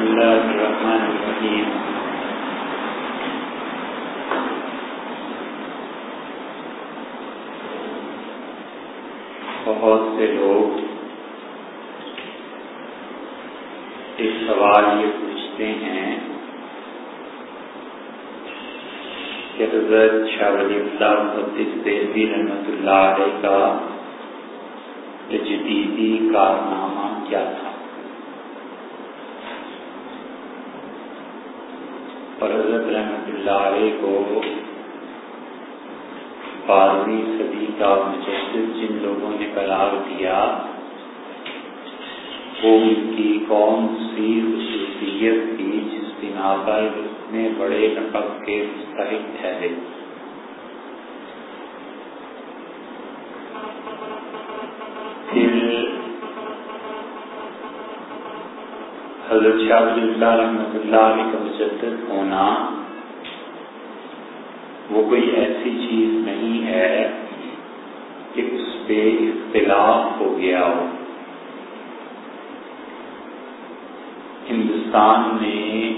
بسم الله الرحمن الرحيم بہت سے لوگ ایک سوال یہ پوچھتے ہیں کہ حضرت شاہ ولی اللہ محدث دیوی رحمت اللہ علیہ کا تجدیدی کارنامہ کیا تھا؟ اور حضرت رحمت اللہ علیہ کو بارہویں صدی کا مجسد جن لوگوں نے قرار دیا، وہ ان کی کون سی خصوصیت تھی جس بنا پر اس اتنے بڑے لقب کے مستحق ٹھہرے حضرت شاہ ولی اللہ رحمۃ اللہ علیہ کا مجدد ہونا وہ کوئی ایسی چیز نہیں ہے کہ اس پہ اختلاف ہو گیا ہو۔ ہندوستان میں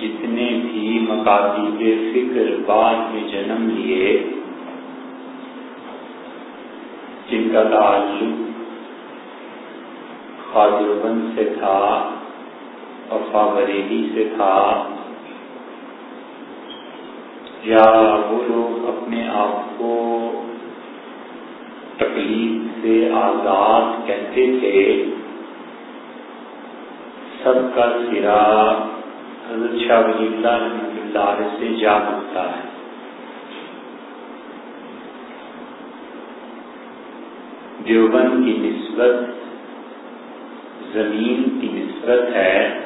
جتنے بھی مکاتیب فکر بعد میں جنم لیے، جن کا تعلق خواجوبند سے تھا اور فابریلی سے تھا۔ یا وہ لوگ اپنے آپ کو تکلیف سے آزاد کہتے تھے۔ سب کا سرا حضرت شاہ ولی اللہ رحمۃ اللہ علیہ سے جا سکتا ہے۔ دیوبند کی نسبت زمین کی نسبت ہے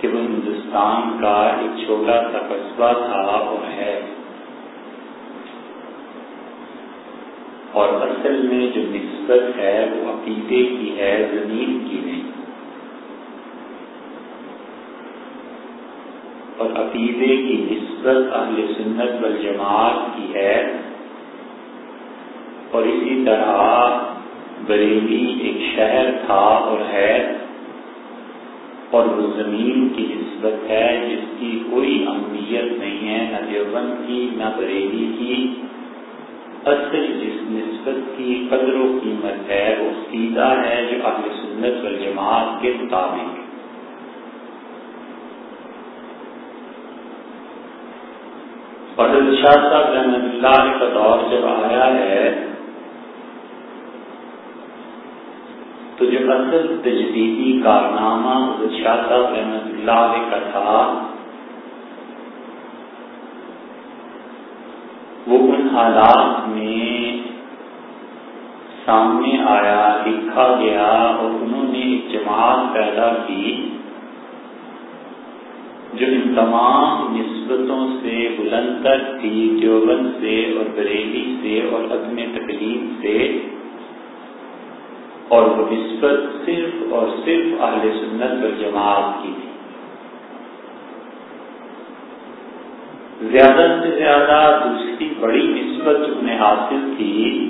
کہ وہ ہندوستان کا ایک چھوٹا سا قصبہ تھا اور ہے۔ اور اصل میں جو نسبت ہے وہ عقیدے کی ہے، زمین کی نہیں۔ اور عقیدے کی نسبت اہل سنت والجماعت کی ہے۔ اور اسی طرح بریلی ایک شہر تھا اور ہے اور وہ زمین کی نسبت ہے جس کی کوئی اہمیت نہیں ہے، نہ دیوبند کی، نہ بریلی کی۔ اصل جس نسبت کی قدر و قیمت ہے، وہ سیدھا ہے جو اہل سنت والجماعت کے مطابق۔ اور شاہ صاحب رحمت اللہ کا دور جب آیا ہے تو تجدیدی کارنامہ شاہ صاحب رحمت اللہ علیہ کا تھا۔ وہ ان حالات میں سامنے آیا، لکھا گیا اور انہوں نے ایک جماعت پیدا کی جو ان تمام نسبتوں سے بلند تر تھی، دیوبند سے اور بریلی سے اور عدم تکلیف سے۔ اور وہ نسبت صرف اور صرف اہل سنت اور جماعت کی تھی۔ زیادہ سے زیادہ دوسری بڑی نسبت جو انہیں حاصل تھی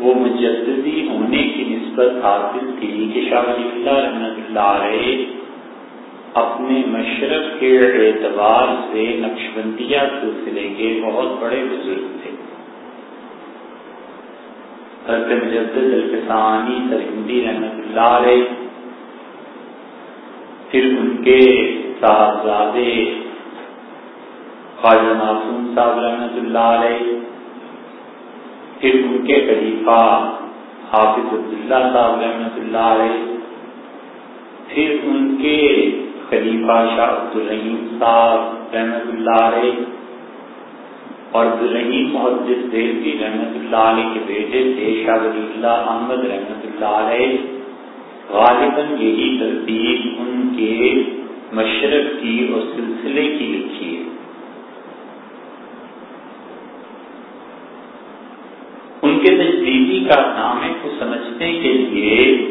وہ مجددی ہونے کی نسبت حاصل تھی کہ شاہ ولی اللہ رحمۃ اللہ علیہ اپنے مشرق کے اعتبار سے نقشبندیہ سلسلے کے بہت بڑے بزرگ تھے۔ حضرت مجدد الفسانی سرہندی رحمت اللہ علیہ، پھر ان کے صاحبزادے خواجہ معصوم صاحب رحمت اللہ علیہ، پھر ان کے خلیفہ حافظ عبداللہ صاحب رحمت اللہ علیہ، پھر ان کے خلیفہ شاہ عبدالرحیم صاحب رحمت اللہ علیہ اور عبدالرحیم محدث دیوی رحمت اللہ علیہ کے بیٹے تھے شاہ ولی اللہ احمد رحمت اللہ علیہ، غالباً یہی ترتیب ان کے مشرق کی اور سلسلے کی لکھی ہے۔ ان کے تجدیدی کارنامے کو سمجھنے کے لیے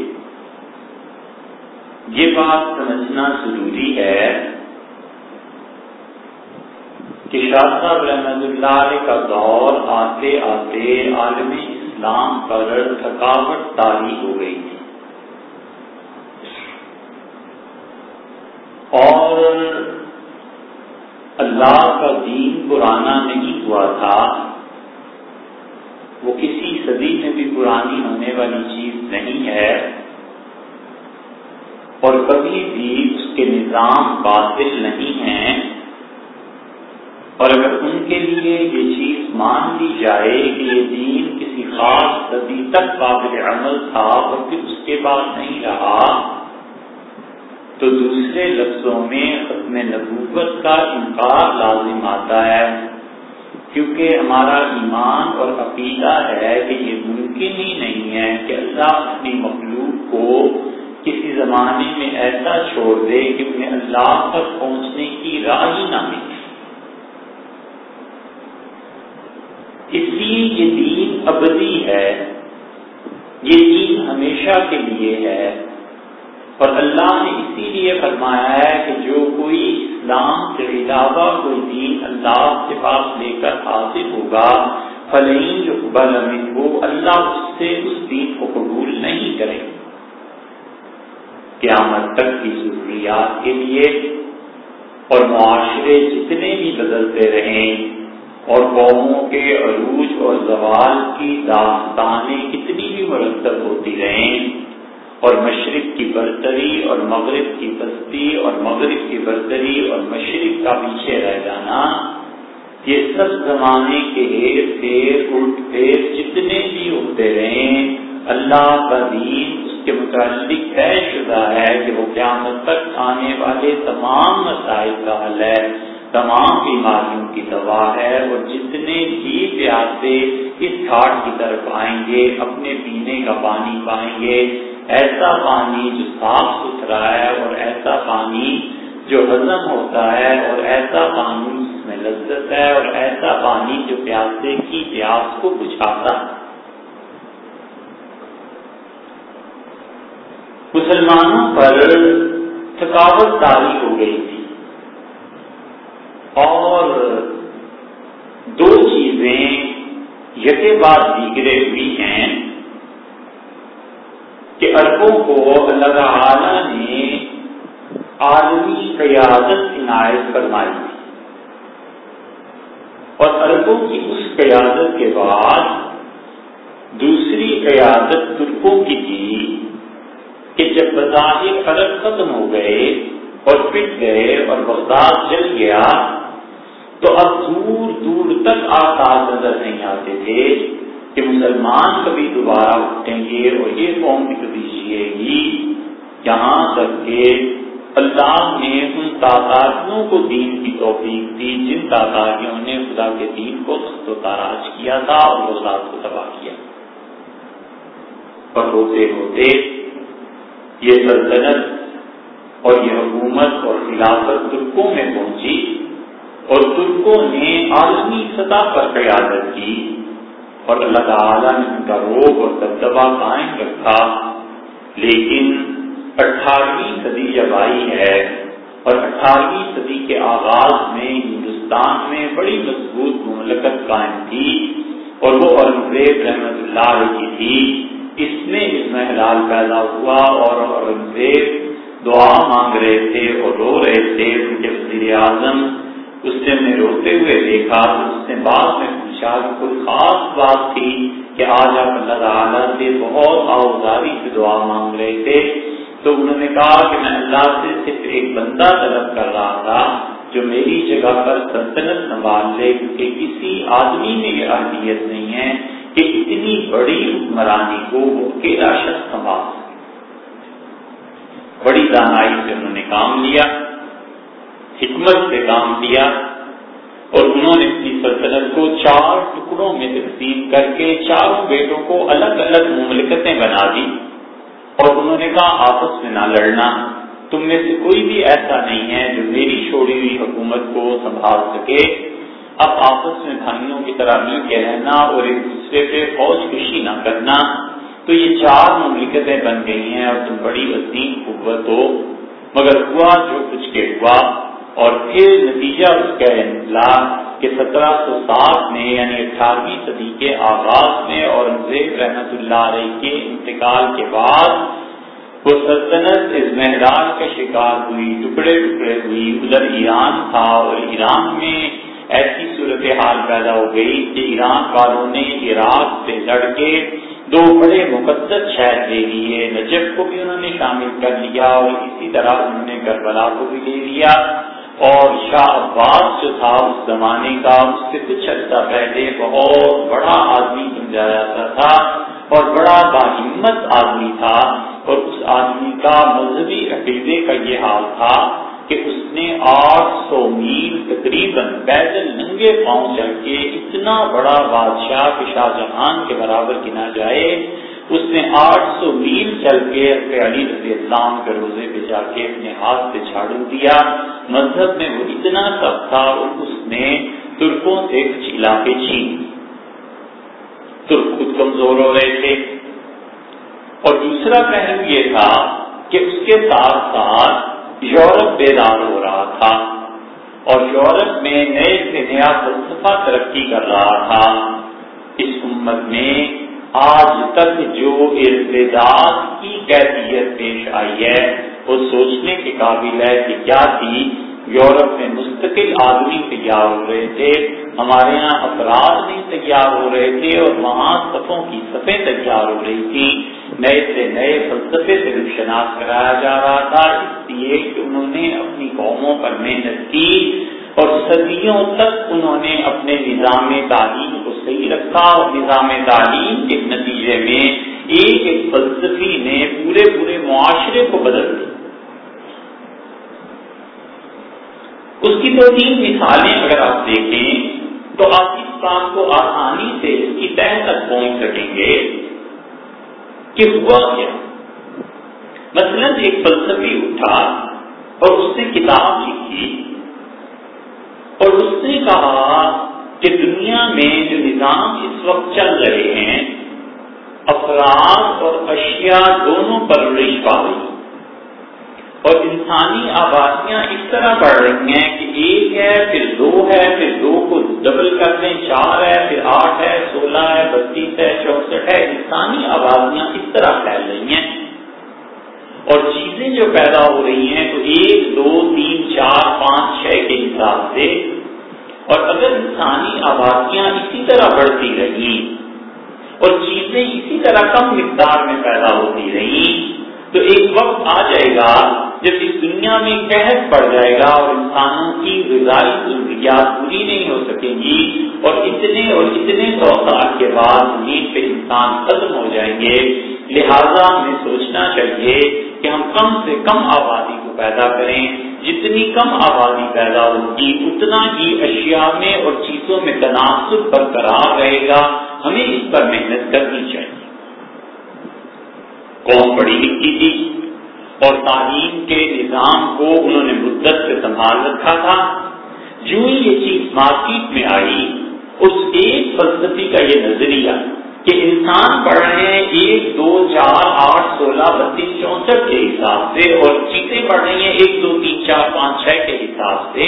یہ بات سمجھنا ضروری ہے کہ شاہ صاحب رحمت اللہ علیہ کا دور آتے آتے عالمی اسلام پر تھکاوٹ تاری ہو گئی۔ تھی اور اللہ کا دین پرانا نہیں ہوا تھا، وہ کسی صدی میں بھی پرانی ہونے والی چیز نہیں ہے۔ اور کبھی بھی اس کے نظام باطل نہیں ہیں۔ اور اگر ان کے لیے یہ چیز مان لی جائے کہ یہ دین کسی خاص صدی تک قابل عمل تھا، اور پھر اس کے بعد نہیں رہا، تو دوسرے لفظوں میں ختم نبوت کا انکار لازم آتا ہے۔ کیونکہ ہمارا ایمان اور عقیدہ ہے کہ یہ ممکن ہی نہیں ہے کہ اللہ اپنی مخلوق کو کسی زمانے میں ایسا چھوڑ دے کہ انہیں اللہ تک پہنچنے کی راہ ہی نہ ملے۔ اس لیے یہ دین ابدی ہے۔ یہ دین ہمیشہ کے لیے ہے۔ اور اللہ نے اسی لیے فرمایا ہے کہ جو کوئی اسلام کے علاوہ کوئی دین اللہ کے پاس لے کر حاصل ہوگا فلین جو بل ہو اللہ اس سے اس دین کو قبول نہیں کرے۔ قیامت تک کی ضروریات کے لیے اور معاشرے جتنے بھی بدلتے رہیں اور قوموں کے عروج اور زوال کی داستانیں کتنی بھی مرتب ہوتی رہیں، اور مشرق کی برتری اور مغرب کی بستی اور مغرب کی برتری اور مشرق کا پیچھے رہ جانا، یہ سب زمانے کے ہیر پھیر الٹ پھیر جتنے بھی ہوتے رہیں، اللہ کا دین اس کے متعلق طے شدہ ہے کہ وہ قیامت تک آنے والے تمام مسائل کا حل ہے۔ تمام بیماریوں کی دوا ہے اور جتنے بھی پیاسے اس گھاٹ کی طرف آئیں گے، اپنے پینے کا پانی پائیں گے۔ ایسا پانی جو صاف ستھرا ہے اور ایسا پانی جو ہزم ہوتا ہے اور ایسا پانی جس میں لذت ہے اور ایسا پانی جو پیاسے کی پیاس کو بجھاتا ہے۔ مسلمانوں پر تھکاوٹ تاری ہو گئی۔ تھی اور دو چیزیں یکے بعد دیگرے ہوئی ہیں کہ اربوں کو اللہ تعالی نے عالمی قیادت عنایت فرمائی تھی۔ اور اربوں کی اس قیادت کے بعد دوسری قیادت ترکوں کی تھی کہ جب بظاہر عرب ختم ہو گئے اور پٹ گئے اور بغداد جل گیا، تو اب دور دور تک آسار نظر نہیں آتے تھے کہ مسلمان کبھی دوبارہ اٹھیں گے اور یہ قوم بھی کبھی جیے گی۔ یہاں تک کہ اللہ نے ان تاطاریوں کو دین کی توفیق دی، جن تاطاریوں نے خدا کے دین کو سخت و تاراج کیا تھا اور بغداد کو تباہ کیا۔ اور ہوتے ہوتے یہ سلطنت اور یہ حکومت اور خلافت ترکوں میں پہنچی اور ترکوں نے عالمی سطح پر قیادت کی اور اللہ تعالیٰ نے ان کا روگ اور دبدبا قائم رکھا۔ لیکن اٹھارہویں صدی جب آئی ہے اور اٹھارہویں صدی کے آغاز میں ہندوستان میں بڑی مضبوط مملکت قائم تھی اور وہ اورنگزیب رحمت اللہ کی تھی۔ اس میں اس میں حلال پیدا ہوا اور اورنگزیب دعا مانگ رہے تھے اور رو رہے تھے ان کے وزیر اعظم۔ اس نے ہم روتے ہوئے دیکھا، اس نے بعد میں پوچھا کہ کوئی خاص بات تھی کہ آج آپ اللہ تعالیٰ سے بہت آؤزاری سے دعا مانگ رہے تھے۔ تو انہوں نے کہا کہ میں اللہ سے صرف ایک بندہ طلب کر رہا تھا جو میری جگہ پر سلطنت سنبھال لے، کیونکہ کسی آدمی میں یہ اہمیت نہیں ہے کہ اتنی بڑی حکمرانی کو وہ اکیلا شخص سنبھال سکے بڑی دانائی سے انہوں نے کام لیا، حکمت سے کام کیا اور انہوں نے اپنی سلطنت کو چار ٹکڑوں میں تقسیم کر کے چاروں بیٹوں کو الگ الگ مملکتیں بنا دی۔ اور انہوں نے کہا، آپس میں نہ لڑنا، تم میں سے کوئی بھی ایسا نہیں ہے جو میری چھوڑی ہوئی حکومت کو سنبھال سکے۔ اب آپس میں بھائیوں کی طرح مل کے رہنا اور ایک دوسرے پہ فوج کشی نہ کرنا۔ تو یہ چار مملکتیں بن گئی ہیں اور تم بڑی وسیم قوت ہو۔ مگر ہوا جو کچھ کے ہوا۔ اور پھر نتیجہ اس کا نکلا کہ سترہ سو سات میں یعنی اٹھارہویں صدی کے آغاز میں اورنگزیب رحمت اللہ علیہ کے انتقال کے بعد وہ سلطنت اس محرال کا شکار ہوئی، ٹکڑے ٹکڑے ہوئی۔ ادھر ایران تھا اور ایران میں ایسی صورتحال پیدا ہو گئی کہ ایران والوں نے عراق سے لڑ کے دو بڑے مقدس شہر لے لیے نجب کو بھی انہوں نے شامل کر لیا اور اسی طرح انہوں نے کربلا کو بھی لے لیا۔ اور شاہ عباس جو تھا اس زمانے کا، اس سے کچھ عرصہ پہلے بہت بڑا آدمی سمجھا جاتا تھا اور بڑا باہمت آدمی تھا۔ اور اس آدمی کا مذہبی عقیدے کا یہ حال تھا کہ اس نے آٹھ سو میل تقریباً پیدل ننگے پاؤں چل کے اتنا بڑا بادشاہ کہ شاہ جہان کے برابر گنا جائے، اس نے آٹھ سو میل چل کے اپنے علی رضی اللہ کے روزے پہ جا کے اپنے ہاتھ سے جھاڑو دیا۔ مذہب میں وہ اتنا سب تھا اور اس نے ترکوں سے کچھ علاقے چھین۔ ترک خود کمزور ہو رہے تھے۔ اور دوسرا پہلو یہ تھا کہ اس کے ساتھ ساتھ یورپ بیدار ہو رہا تھا اور یورپ میں نئے سے نیا فلسفہ ترقی کر رہا تھا۔ اس امت میں آج تک جو ارتداد کی کیفیت پیش آئی ہے، وہ سوچنے کے قابل ہے کہ کیا تھی۔ یورپ میں مستقل آدمی تیار ہو رہے تھے۔ ہمارے یہاں افراد بھی تیار ہو رہے تھے اور وہاں صفوں کی صفیں تیار ہو رہی تھی نئے سے نئے فلسفے سے شناخت کرایا جا رہا تھا۔ اس لیے کہ انہوں نے اپنی قوموں پر محنت کی اور صدیوں تک انہوں نے اپنے نظام تعلیم کو صحیح رکھا اور نظام تعلیم کے نتیجے میں ایک ایک فلسفی نے پورے پورے معاشرے کو بدل دیا۔ اس کی دو تین مثالیں اگر آپ دیکھیں تو آپ اس بات کو آسانی سے اس کی تہ تک پہنچ سکیں گے۔ کہ ہوا کیا؟ مثلا ایک فلسفی اٹھا اور اس نے کتاب لکھی اور اس نے کہا کہ دنیا میں جو نظام اس وقت چل رہے ہیں، افراد اور اشیاء دونوں پر رش پا اور انسانی آبادیاں اس طرح بڑھ رہی ہیں کہ ایک ہے، پھر دو ہے، پھر دو کو ڈبل کر دیں، چار ہے، پھر آٹھ ہے، سولہ ہے، بتیس ہے، چونسٹھ ہے۔ انسانی آبادیاں اس طرح پھیل رہی ہیں۔ اور چیزیں جو پیدا ہو رہی ہیں تو ایک، دو، تین، چار، پانچ، چھ کے حساب سے۔ اور اگر انسانی آبادیاں اسی طرح بڑھتی رہی اور چیزیں اسی طرح کم مقدار میں پیدا ہوتی رہی تو ایک وقت آ جائے گا جب اس دنیا میں قحط پڑ جائے گا اور انسانوں کی غذائی ضروریات پوری نہیں ہو سکیں گی اور اتنے اور اتنے سو سال کے بعد زمین پہ انسان ختم ہو جائیں گے۔ لہذا ہمیں سوچنا چاہیے کہ ہم کم سے کم آبادی کو پیدا کریں۔ جتنی کم آبادی پیدا ہوگی، اتنا ہی اشیاء میں اور چیزوں میں تناسب برقرار رہے گا۔ ہمیں اس پر محنت کرنی چاہیے۔ قوم پڑھی لکھی تھی اور تعلیم کے نظام کو انہوں نے مدت سے سنبھال رکھا تھا۔ جو ہی یہ چیز مارکیٹ میں آئی، اس ایک فلسفی کا یہ نظریہ کہ انسان پڑھ رہے ہیں ایک، دو، چار، آٹھ، سولہ، بتیس، چونسٹھ کے حساب سے اور چیزیں پڑھ رہی ہیں ایک، دو، تین، چار، پانچ، چھ کے حساب سے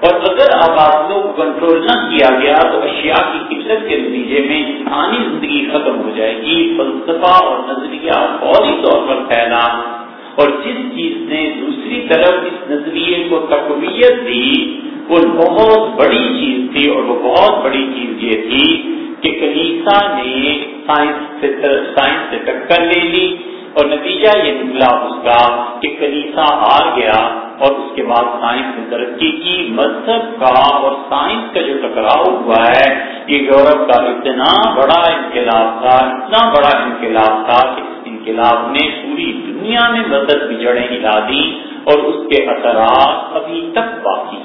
اور اگر آبادیوں کو کنٹرول نہ کیا گیا تو اشیاء کی قلت کے نتیجے میں انسانی زندگی ختم ہو جائے گی۔ فلسفہ اور نظریہ فوری طور پر پھیلا۔ اور جس چیز نے دوسری طرف اس نظریے کو تقویت دی، وہ بہت بڑی چیز تھی اور وہ بہت بڑی چیز یہ تھی کہ کنیسا نے سائنس سے سائنس سے ٹکر لے لی۔ اور نتیجہ یہ نکلا اس کا کہ کنیسا ہار گیا اور اس کے بعد سائنس نے ترقی کی، مذہب کا اور سائنس کا جو ٹکراؤ ہوا ہے، یہ یورپ کا اتنا بڑا انقلاب تھا، اتنا بڑا انقلاب تھا کہ اس انقلاب نے پوری دنیا میں مدد کی جڑیں ہلا دی اور اس کے اثرات ابھی تک باقی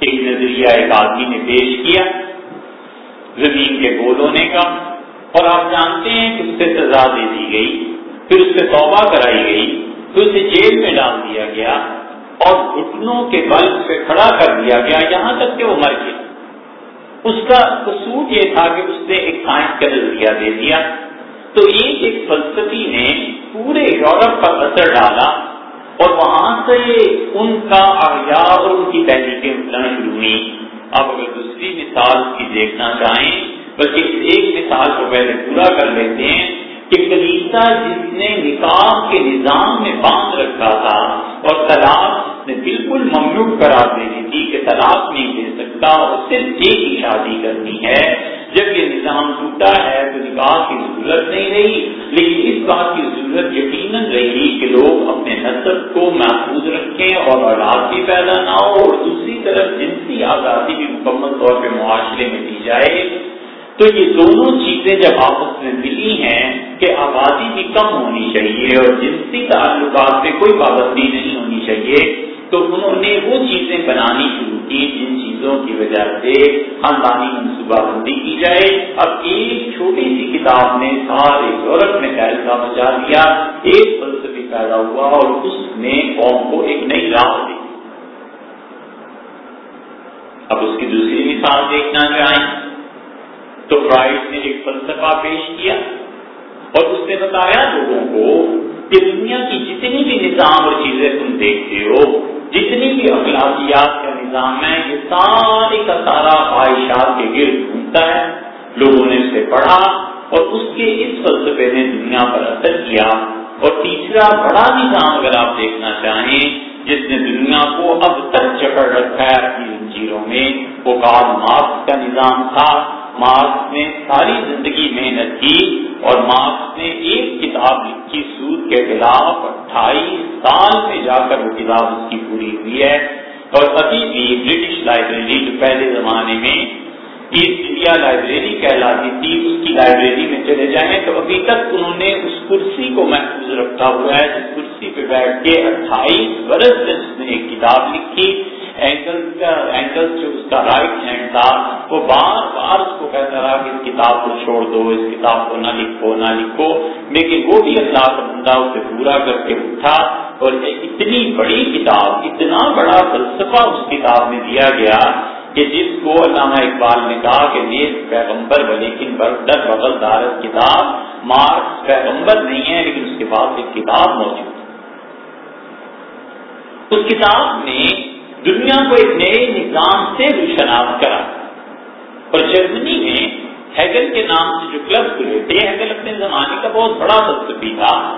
ایک نظریہ ایک آدمی نے پیش کیا، زمین کے گول ہونے کا اور آپ جانتے ہیں کہ اس سے سزا دے دی گئی، پھر اس سے توبہ کرائی گئی، پھر اسے جیل میں ڈال دیا گیا اور گھٹنوں کے بل سے کھڑا کر دیا گیا، یہاں تک کہ وہ مر گیا۔ اس کا قصور یہ تھا کہ اس نے ایک سائنس کا نظریہ دے دیا۔ تو ایک ایک فلسفی نے پورے یورپ پر اثر ڈالا اور وہاں سے ان کا احیاء اور ان کی تحریکیں اٹھنا شروع ہوئی آپ اگر دوسری مثال کی دیکھنا چاہیں بلکہ ایک مثال کو پہلے پورا کر لیتے ہیں کہ کلیسا جس نے نکاح کے نظام میں باندھ رکھا تھا اور طلاق نے بالکل ممنوع قرار دینی تھی کہ طلاق نہیں دے سکتا، اور صرف ایک ہی شادی کرنی ہے۔ جب یہ نظام ٹوٹا ہے تو نکاح کی ضرورت نہیں رہی، لیکن اس بات کی ضرورت یقیناً رہی کہ لوگ اپنے نصب کو محفوظ رکھیں اور اولاد بھی پیدا نہ ہو۔ اور دوسری طرف جنسی آزادی بھی مکمل طور پہ معاشرے میں دی جائے۔ تو یہ دونوں چیزیں جب آپس میں ملی ہیں کہ آبادی بھی کم ہونی چاہیے اور جنسی تعلقات پہ کوئی پابندی نہیں ہونی چاہیے، تو انہوں نے وہ چیزیں بنانی شروع کی جن چیزوں کی وجہ سے خاندانی منصوبہ بندی کی جائے۔ اب ایک چھوٹی سی کتاب نے سارے یورپ میں فیصلہ بچا دیا، ایک فلسفی پیدا ہوا اور اس نے قوم کو ایک نئی راہ دی اب اس کی دوسری مثال دیکھنا چاہیں۔ تو فرائڈ نے ایک فلسفہ پیش کیا اور اس نے بتایا لوگوں کو کہ دنیا کی جتنی بھی نظام اور چیزیں تم دیکھتے ہو، جتنی بھی اخلاقیات کا نظام ہے، یہ سارے کا سارا خواہشات کے گرد گھومتا ہے۔ لوگوں نے اسے پڑھا اور اس کے اس فلسفے نے دنیا پر اثر کیا۔ اور تیسرا بڑا نظام اگر آپ دیکھنا چاہیں، جس نے دنیا کو اب تک چکر رکھا ہے اپنی زنجیروں میں، وہ کار مارکس کا نظام تھا۔ مارکس نے ساری زندگی محنت کی اور مارکس نے ایک کتاب لکھی سود کے خلاف اٹھائیس سال میں جا کر وہ کتاب اس کی پوری ہوئی ہے۔ اور ابھی بھی برٹش لائبریری جو پہلے زمانے میں ایسٹ انڈیا لائبریری کہلاتی تھی، اس کی لائبریری میں چلے جائیں تو ابھی تک انہوں نے اس کرسی کو محفوظ رکھا ہوا ہے۔ جس کرسی پہ بیٹھ کے اٹھائیس برس سے اس نے ایک کتاب لکھی اینکل کا اینکل جو اس کا رائٹ ہینڈ تھا، وہ بار بار اس کو کہتا رہا کہ اس کتاب کو چھوڑ دو، اس کتاب کو نہ لکھو نہ لکھو۔ لیکن وہ بھی اللہ کا بندہ اسے پورا کر کے اٹھا اور اتنی بڑی کتاب، اتنا بڑا فلسفہ اس کتاب میں دیا گیا کہ جس کو علامہ اقبال نے کہا کہ نیز پیغمبر لیکن در بغل دارت کتاب، مارکس پیغمبر نہیں ہے لیکن اس کے پاس ایک کتاب موجود اس کتاب نے دنیا کو ایک نئے نظام سے روشناس کرا۔ اور جرمنی میں ہیگل کے نام سے جو کلب کھلے تھے، ہیگل اپنے زمانے کا بہت بڑا فلسفی تھا۔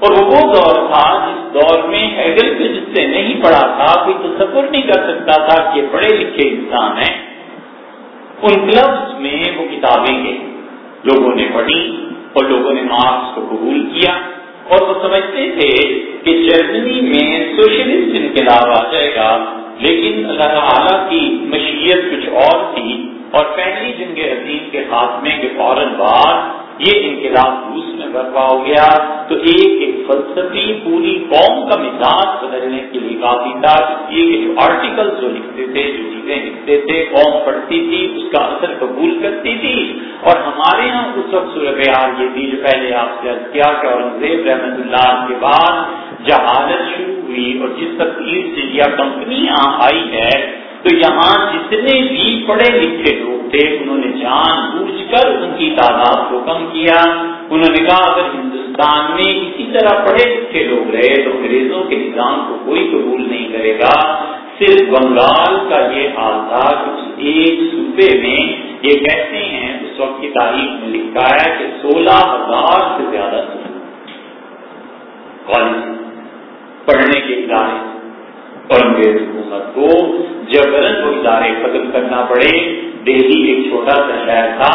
اور وہ دور تھا، جس دور میں ہیگل کو جس سے نہیں پڑھا تھا، کوئی تصور نہیں کر سکتا تھا کہ پڑھے لکھے انسان ہیں۔ ان کلبس میں وہ کتابیں گئے لوگوں نے پڑھی اور لوگوں نے مارکس کو قبول کیا۔ اور وہ سمجھتے تھے کہ جرمنی میں سوشلسٹ انقلاب آ جائے گا، لیکن اللہ تعالیٰ کی مشیت کچھ اور تھی اور پہلی جنگ عظیم کے خاتمے کے فوراً بعد یہ انقلاب روس میں برپا ہو گیا تو ایک ایک فلسفی پوری قوم کا مزاج بدلنے کے لیے کافی تھا۔ یہ جو آرٹیکل جو لکھتے تھے، جو چیزیں لکھتے تھے، قوم پڑھتی تھی، اس کا اثر قبول کرتی تھی۔ اور ہمارے یہاں اس وقت صورت حال یہ تھی جو پہلے آپ سے کیا کہ اورنگزیب رحمت اللہ کے بعد جہالت شروع ہوئی اور جس وقت ایسٹ انڈیا کمپنی یہاں آئی ہے تو یہاں جتنے بھی پڑھے لکھے لوگ تھے، انہوں نے جان بوجھ کر ان کی تعداد کو کم کیا۔ انہوں نے کہا، اگر ہندوستان میں اسی طرح پڑھے لکھے لوگ رہے تو انگریزوں کے نظام کو کوئی قبول نہیں کرے گا۔ صرف بنگال کا یہ حال تھا کہ ایک صوبے میں یہ کہتے ہیں، اس وقت کی تاریخ میں لکھا ہے کہ سولہ ہزار سے زیادہ کالج، پڑھنے کے ادارے۔ اور انگریز حکومت کو جبرن وہ ادارے ختم کرنا پڑے، دہلی ایک چھوٹا سا شہر تھا،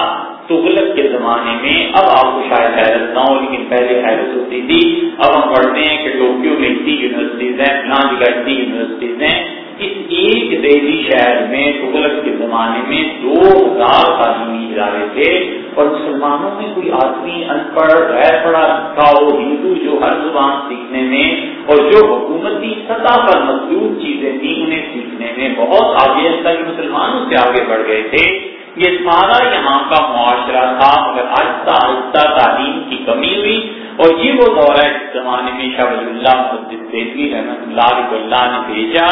تغلق کے زمانے میں اب آپ کو شاید حیرت نہ ہو، لیکن پہلے حیرت ہوتی تھی۔ اب ہم پڑھتے ہیں کہ ٹوکیو میں اتنی یونیورسٹیز ہیں فلاں جگہ اتنی یونیورسٹیز ہیں۔ اس ایک دہلی شہر میں تغلق کے زمانے میں دو ہزار تعلیمی ادارے تھے اور مسلمانوں میں کوئی آدمی ان پڑھ غیر پڑھا لکھا ہو، ہندو جو ہر زبان سیکھنے میں اور جو حکومتی سطح پر مضبوط چیزیں تھیں انہیں سیکھنے میں بہت آگے تک مسلمانوں سے آگے بڑھ گئے تھے۔ یہ سارا یہاں کا معاشرہ تھا، مگر آہستہ آہستہ تعلیم کی کمی ہوئی۔ اور یہ وہ دورہ ہے جس زمانے میں شاہ ولی اللہ دہلی رحمت اللہ علیہ اللہ نے بھیجا۔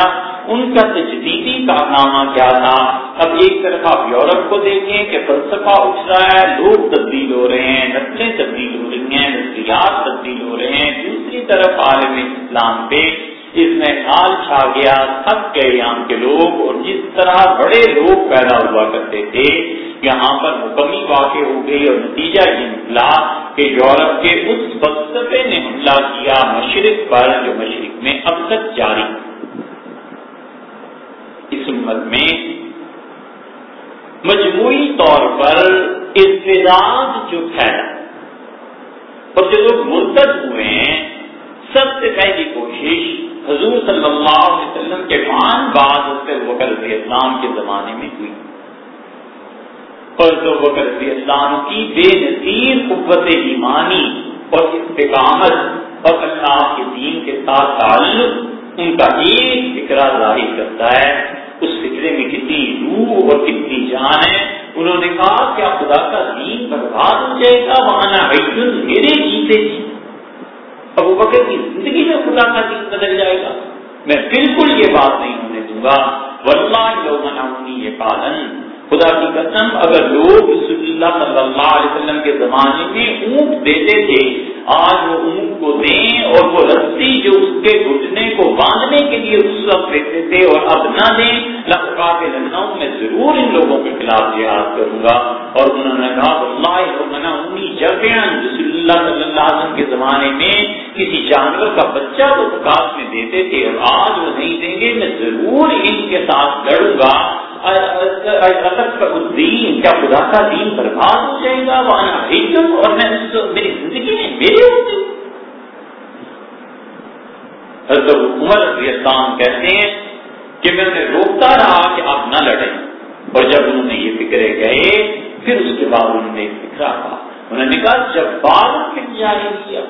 ان کا تجدیدی کارنامہ کیا تھا؟ اب ایک طرف آپ یورپ کو دیکھیں کہ فلسفہ اٹھ رہا ہے، لوگ تبدیل ہو رہے ہیں، نسلیں تبدیل ہو رہی ہیں، نظریات تبدیل ہو رہے ہیں۔ دوسری طرف عالم اسلام پہ اس میں حال چھا گیا، تھک گئے یہاں کے لوگ اور جس طرح بڑے لوگ پیدا ہوا کرتے تھے، یہاں پر مکمل واقع ہو گئی اور نتیجہ یہ نکلا کہ یورپ کے اس فلسفے نے حملہ کیا مشرق پر جو مشرق میں اب تک جاری اس امت میں مجموعی طور پر اعتراض جو پھیلا اور جو لوگ مرتد ہوئے ہیں، سب سے پہلی کوشش حضور صلی اللہ علیہ وسلم کے مان بعد سے بکر رضی اسلام کے زمانے میں ہوئی۔ اور جو بکر رضی اسلام کی بے نظیر قوت ایمانی اور استقامت اور اللہ کے دین کے ساتھ تعلق، ان کا ایک فکرہ ظاہر کرتا ہے۔ اس فکرے میں کتنی روح اور کتنی جان ہے۔ انہوں نے کہا کیا خدا کا دین برباد ہو جائے گا، وہاں میرے جیتے جی ابو بکر کی زندگی میں خدا کا دین بدل جائے گا۔ میں بالکل یہ بات نہیں ہونے دوں گا۔ ولہ یومنی یہ پالن خدا کی قسم، اگر لوگ رسول اللہ صلی اللہ علیہ وسلم کے زمانے میں اونٹ دیتے تھے، آج وہ اونٹ کو دیں اور وہ رسی جو اس کے گھٹنے کو باندھنے کے لیے اس وقت دیتے تھے اور اب نہ دیں لفا کے لکھنؤ میں ضرور ان لوگوں کے خلاف جہاد کروں گا۔ اور انہوں نے کہا اللہ انہیں جب رسول اللہ صلی اللہ علیہ وسلم کے زمانے میں کسی جانور کا بچہ وہ پکاس میں دیتے تھے، اور آج وہ نہیں دیں گے، میں ضرور ان کے ساتھ لڑوں گا۔ دین کیا خدا کا دین برباد ہو جائے گا وہ اور میں میری زندگی میں میرے ہوتے حضرت عمر رضی اللہ کہتے ہیں کہ میں انہیں روکتا رہا کہ آپ نہ لڑیں اور جب انہوں نے یہ فکرے گئے پھر اس کے بعد انہوں نے ایک فکرا کہا انہوں نے کہا جب بال پھر جاری کیا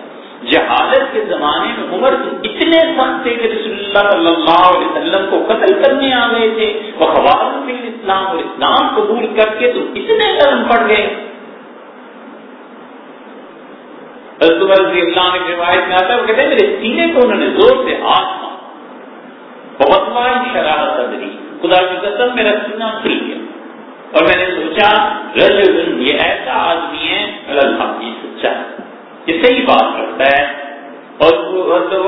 جہالت کے زمانے میں عمر اتنے سخت تھے کہ رسول اللہ صلی اللہ علیہ وسلم کو قتل کرنے آ گئے تھے وہ خواتین میں اسلام اور اسلام قبول کر کے تو اتنے نرم پڑ گئے۔ رضی اللہ نے روایت میں آتا ہے، وہ کہتے ہیں، میرے سینے کو انہوں نے زور سے ہاتھ مارا۔ بہت بار شرارت صدری خدا کی قسم، میرا سینہ کھل گیا۔ اور میں نے سوچا، رجل، یہ ایسا آدمی ہے، اللہ کی سچا ہے یہ صحیح بات کرتا ہے۔ اور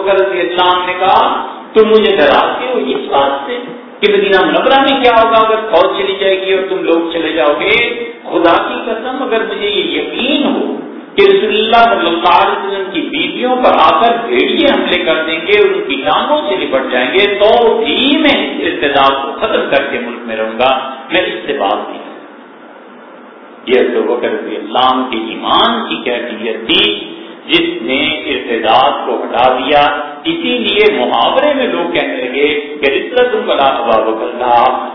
رضی اللہ نے کہا، تم مجھے ڈراتے ہو اس بات سے کہ مدینہ منورہ میں کیا ہوگا؟ اگر فوج چلی جائے گی اور تم لوگ چلے جاؤ گے، خدا کی قسم اگر مجھے یہ یقین ہو کہ رسول اللہ صلی اللہ علیہ وسلم کی بیویوں پر آ کر بھیڑیے حملے کر دیں گے اور ان کی جانوں سے نپٹ جائیں گے، تو بھی میں اس ارتداد کو ختم کر کے ملک میں رہوں گا۔ میں اس سے بات نہیں یہ تو بکر رضی اللہ کے ایمان کی کیفیت تھی، جس نے ارتداد کو ہٹا دیا۔ اسی لیے محاورے میں لوگ کہنے لگے کہ رسرت بلا اللہ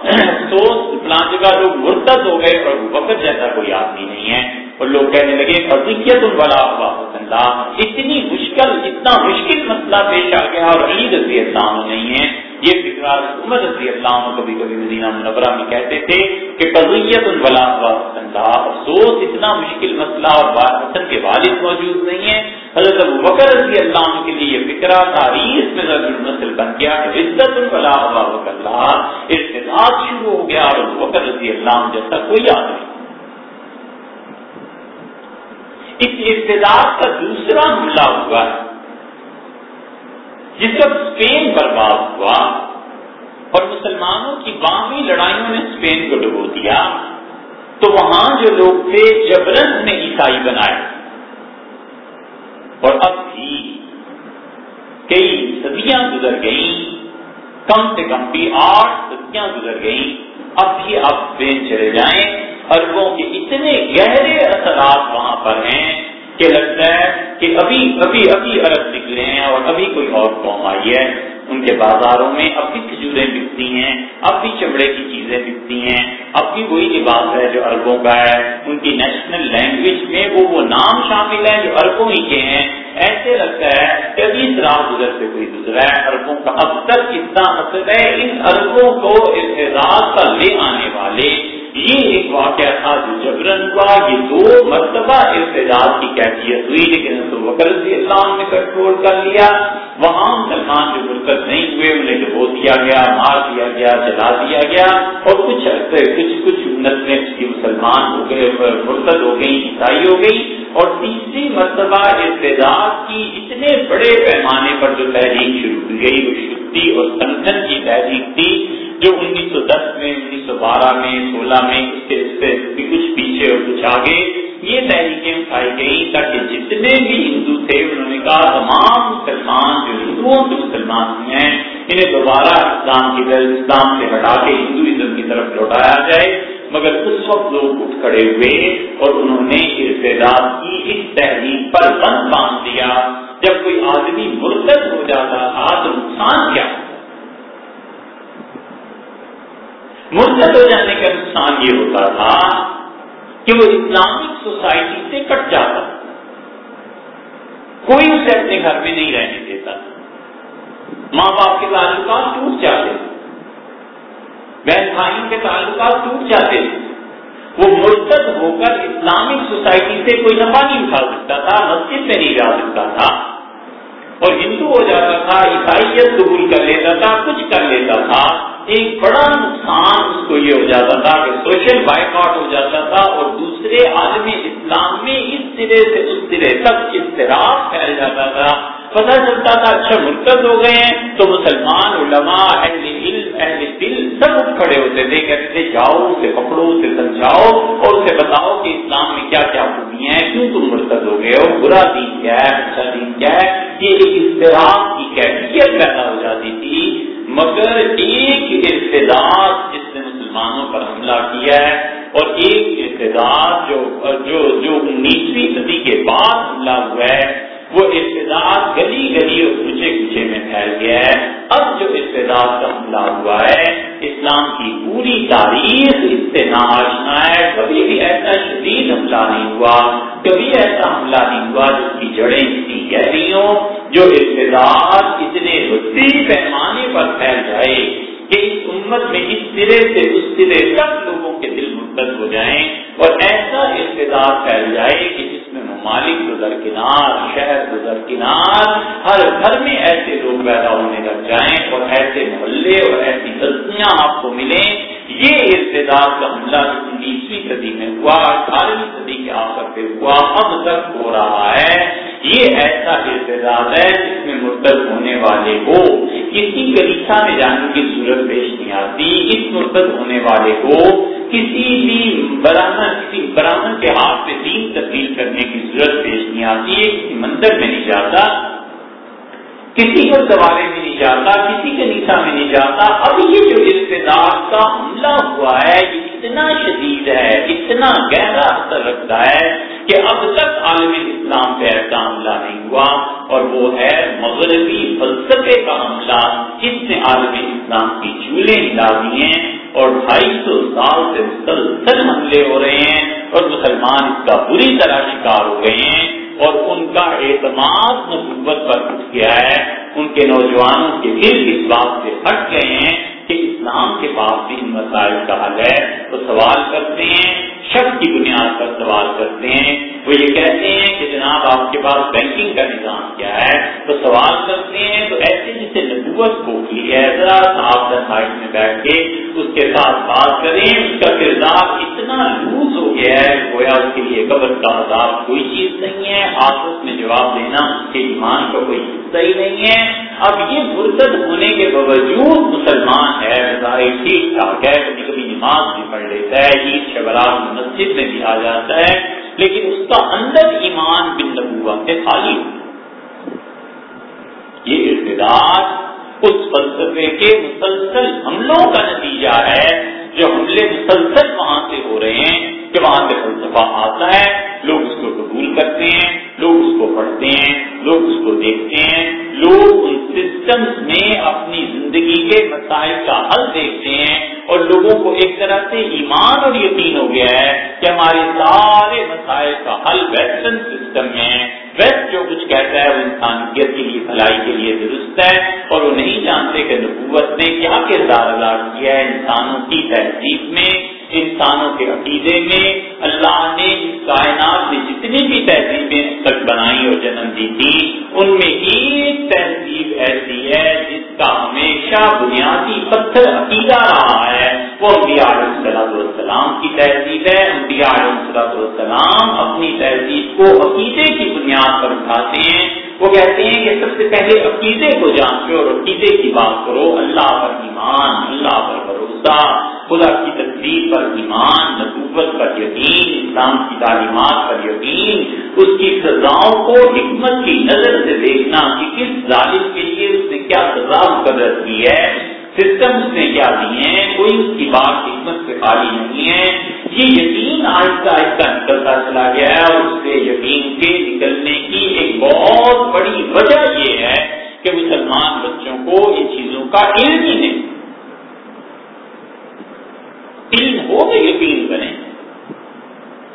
تو فلاں جگہ لوگ مرتد ہو گئے اور وقت جیسا کوئی آدمی نہیں ہے۔ اور لوگ کہنے لگے ادیت البلا اللہ اتنی مشکل، اتنا مشکل مسئلہ پیش آ گیا اور علی رضی اللہ نہیں ہے۔ یہ فکر عمر رضی اللہ عنہ کبھی کبھی مدینہ منورہ میں کہتے تھے کہ قضیت البلا اللہ افسوس، اتنا مشکل مسئلہ اور حسن کے والد موجود نہیں ہے حضرت ابو بکر رضی اللہ عنہ کے لیے یہ فکرہ تاریخ میں ضرور مسل بن گیا کہ عزت البلا اللہ ارتداد شروع ہو گیا اور ابو بکر رضی اللہ عنہ جیسا کوئی آدمی اس ارتداد کا دوسرا حملہ ہوا ہے۔ جس وقت اسپین برباد ہوا اور مسلمانوں کی باہمی لڑائیوں نے اسپین کو ڈبو دیا، تو وہاں جو لوگ تھے جبرن نے عیسائی بنائے۔ اور اب بھی کئی صدیاں گزر گئیں، کم سے کم بھی آٹھ صدیاں گزر گئیں۔ اب بھی آپ اسپین چلے جائیں اربوں کے اتنے گہرے اثرات وہاں پر ہیں۔ کہ لگتا ہے کہ ابھی ابھی ابھی عرب نکلے ہیں اور ابھی کوئی اور قوم آئی ہے۔ ان کے بازاروں میں اب بھی کھجوریں بکتی ہیں، اب بھی چمڑے کی چیزیں بکتی ہیں، اب بھی وہی لباس ہے جو اربوں کا ہے۔ ان کی نیشنل لینگویج میں وہ وہ نام شامل ہیں جو اربوں ہی کے ہیں۔ ایسے لگتا ہے کہ ابھی اس راہ گزر سے کوئی گزرا ہے۔ اربوں کا اب تک اتنا اثر ہے، ان اربوں کو اعتراض کا لے آنے والے یہ ایک واقعہ تھا جو جبرن ہوا، یہ دو مرتبہ ارتجاج کی کیفیت ہوئی، لیکن بکر رضی اللہ نے کنٹرول کر لیا۔ وہاں مسلمان جو مرکز نہیں ہوئے، انہیں ڈبو دیا گیا، مار دیا گیا، جلا دیا گیا۔ اور کچھ عرصے، کچھ کچھ نسلیں مسلمان ہو گئے، مرتد ہو گئی عیسائی ہو گئی اور تیسری مرتبہ ارتجاج کی اتنے بڑے پیمانے پر جو تحریک شروع ہوئی گئی تھی اور سنگھن کی تحریک تھی، جو انیس سو دس میں انیس سو بارہ میں، سولہ میں اس کے کچھ پیچھے اور کچھ آگے یہ تحریکیں اٹھائی گئی تاکہ جتنے بھی ہندو تھے، انہوں نے کہا تمام مسلمان جو ہندوؤں کے مسلمان ہیں، انہیں دوبارہ اسلام کی اسلام سے ہٹا کے ہندوازم کی طرف لوٹایا جائے۔ مگر اس وقت لوگ اٹھ کھڑے ہوئے اور انہوں نے ارتداد کی اس تحریک پر بند باندھ دیا۔ جب کوئی آدمی مرتد ہو جاتا تھا تو نقصان کیا؟ مرتد ہو جانے کا نقصان یہ ہوتا تھا کہ وہ اسلامک سوسائٹی سے کٹ جاتا۔ کوئی اسے اپنے گھر میں نہیں رہنے دیتا۔ ماں باپ کے تعلقات ٹوٹ جاتے۔ بہن بھائیوں کے تعلقات ٹوٹ جاتے وہ مرتد ہو کر اسلامک سوسائٹی سے کوئی نفع نہیں اٹھا سکتا تھا، مسجد میں نہیں جا سکتا تھا۔ اور ہندو ہو جاتا تھا، عیسائیت قبول کر لیتا تھا، کچھ کر لیتا تھا۔ ایک بڑا نقصان اس کو یہ ہو جاتا تھا کہ سوشل بائک آؤٹ ہو جاتا تھا اور دوسرے عالمی اسلام میں اس سرے سے اس سرے تک اضطراب پھیل جاتا تھا۔ پتا چلتا تھا اچھا مرکز ہو گئے ہیں، تو مسلمان علماء، اہل علم، اہل دل سب کھڑے ہوتے تھے، کہتے تھے، جاؤ، اسے پکڑو، اسے سمجھاؤ اور اسے بتاؤ کہ اسلام میں کیا کیا خوبیاں ہیں، کیوں تم مرکز ہو گئے ہو؟ برا دین کیا ہے؟ اچھا دین کیا ہے؟ یہ ایک اضطراب کی کیفیت پیدا ہو جاتی تھی۔ مگر ایک ارتداد جس نے مسلمانوں پر حملہ کیا ہے اور ایک ارتداد جو جو جو انیسویں صدی کے بعد حملہ ہوا ہے وہ ارتداد گلی گلی اور کچے کچے میں پھیل گیا ہے۔ اب جو ارتداد کا حملہ ہوا ہے، اسلام کی پوری تاریخ اس سے ناشنا ہے۔ کبھی بھی ایسا شدید حملہ نہیں ہوا، کبھی ایسا حملہ نہیں ہوا جس کی جڑیں اتنی گہری ہوں جو ارتداد اتنے وسیع پیمانے پر پھیل جائے۔ کہ اس امت میں اس سرے سے اس سرے تک لوگوں کے دل مرتب ہو جائیں اور ایسا اقتدار پھیل جائے کہ جس میں ممالک گزر کنار، شہر گزر کنار، ہر گھر میں ایسے لوگ پیدا ہونے لگ جائیں اور ایسے محلے اور ایسی غلطیاں آپ کو ملیں یہ ارتداد کا حملہ انیسویں صدی میں ہوا اٹھارہویں صدی کے آخر پہ ہوا، اب تک ہو رہا ہے۔ یہ ایسا ارتداد ہے جس میں مرتب ہونے والے کو کسی گلیسا میں جانے کی ضرورت پیش نہیں آتی۔ اس مرتب ہونے والے کو کسی بھی برامن کسی برامن کے ہاتھ سے دین تبدیل کرنے کی ضرورت پیش نہیں آتی ہے کسی مندر میں نہیں جاتا۔ کسی کو سوارے میں نہیں جاتا کسی کے نیسا میں نہیں جاتا اب یہ جو ارتداد کا حملہ ہوا ہے، یہ اتنا شدید ہے، اتنا گہرا اثر رکھتا ہے کہ اب تک عالم اسلام پہ ایسا حملہ نہیں ہوا۔ اور وہ ہے مغربی فلسفے کا حملہ، جس نے عالم اسلام کی چولہے ہلا دی ہیں اور ڈھائی سو سال سے مسلسل حملے ہو رہے ہیں اور مسلمان اس کا بری طرح شکار ہو گئے ہیں۔ اور ان کا اعتماد نبوت پر اٹھ گیا ہے۔ ان کے نوجوانوں کے دل اس بات سے ہٹ گئے ہیں کہ اسلام کے پاس بھی ان مسائل کا حل ہے۔ تو سوال کرتے ہیں شک کی بنیاد پر سوال کرتے ہیں۔ وہ یہ کہتے ہیں کہ جناب آپ کے پاس بینکنگ کا نظام کیا ہے؟ تو سوال کرتے ہیں، تو ایسے جسے نبوت کو ہے، ذرا صاحب سائڈ میں بیٹھ کے اس کے ساتھ بات کریں۔ اس کا کردار اتنا لوز ہو گیا ہے گویا اس کے لیے قبر کا عذاب کوئی چیز نہیں ہے۔ آپس میں جواب دینا اس کے ایمان کا کوئی حصہ ہی نہیں ہے۔ اب یہ مرتد ہونے کے باوجود مسلمان ہے ٹھیک ٹھاک ہے، کبھی کبھی نماز بھی پڑھ لیتا ہے، عید شبرات مسجد میں بھی آ جاتا ہے، لیکن اس کا اندر ایمان بن نبوت سے خالی۔ یہ ارتداد اس فلسفے کے مسلسل حملوں کا نتیجہ ہے۔ جو حملے مسلسل وہاں سے ہو رہے ہیں، کہ وہاں سے فلسفہ آتا ہے، لوگ اس کو قبول کرتے ہیں، لوگ اس کو پڑھتے ہیں، لوگ اس کو دیکھتے ہیں، لوگ ان سسٹمز میں اپنی زندگی کے مسائل کا حل دیکھتے ہیں اور لوگوں کو ایک طرح سے ایمان اور یقین ہو گیا ہے کہ ہمارے سارے مسائل کا حل ویسٹرن سسٹم میں ویسٹ جو کچھ کہتا ہے وہ انسانیت کے لیے، بھلائی کے لیے درست ہے اور وہ نہیں جانتے کہ نبوت نے کیا کردار ادا کیا ہے انسانوں کی تہذیب میں۔ انسانوں کے عقیدے میں اللہ نے اس کائنات میں جتنی بھی تہذیبیں تک بنائی اور جنم دی تھی ان میں ایک تہذیب ایسی ہے جس کا ہمیشہ بنیادی پتھر عقیدہ رہا ہے۔ وہ انبیاء علیہ صلاح والسلام کی تہذیب ہے۔ انبیاء علیہ صلاح والسلام اپنی تہذیب کو عقیدے کی بنیاد پر اٹھاتے ہیں۔ وہ کہتے ہیں کہ سب سے پہلے عقیدے کو جانچو اور عقیدے کی بات کرو۔ اللہ پر ایمان، اللہ پر بھروسہ، خدا کی تصدیق پر ایمان، نبوت پر یقین، اسلام کی تعلیمات پر یقین، اس کی سزاؤں کو حکمت کی نظر سے دیکھنا کہ کس ظالم کے لیے اس نے کیا سزا مقرر کی ہے سسٹم اس نے کیا دیے ہیں، کوئی اس کی بات حکمت سے خالی نہیں ہے۔ یہ یقین آہستہ آہستہ نکلتا چلا گیا ہے اور اس سے یقین کے نکلنے کی ایک بہت بڑی وجہ یہ ہے کہ مسلمان بچوں کو ان چیزوں کا علم ہی نہیں۔ علم ہو تو یقین بنے۔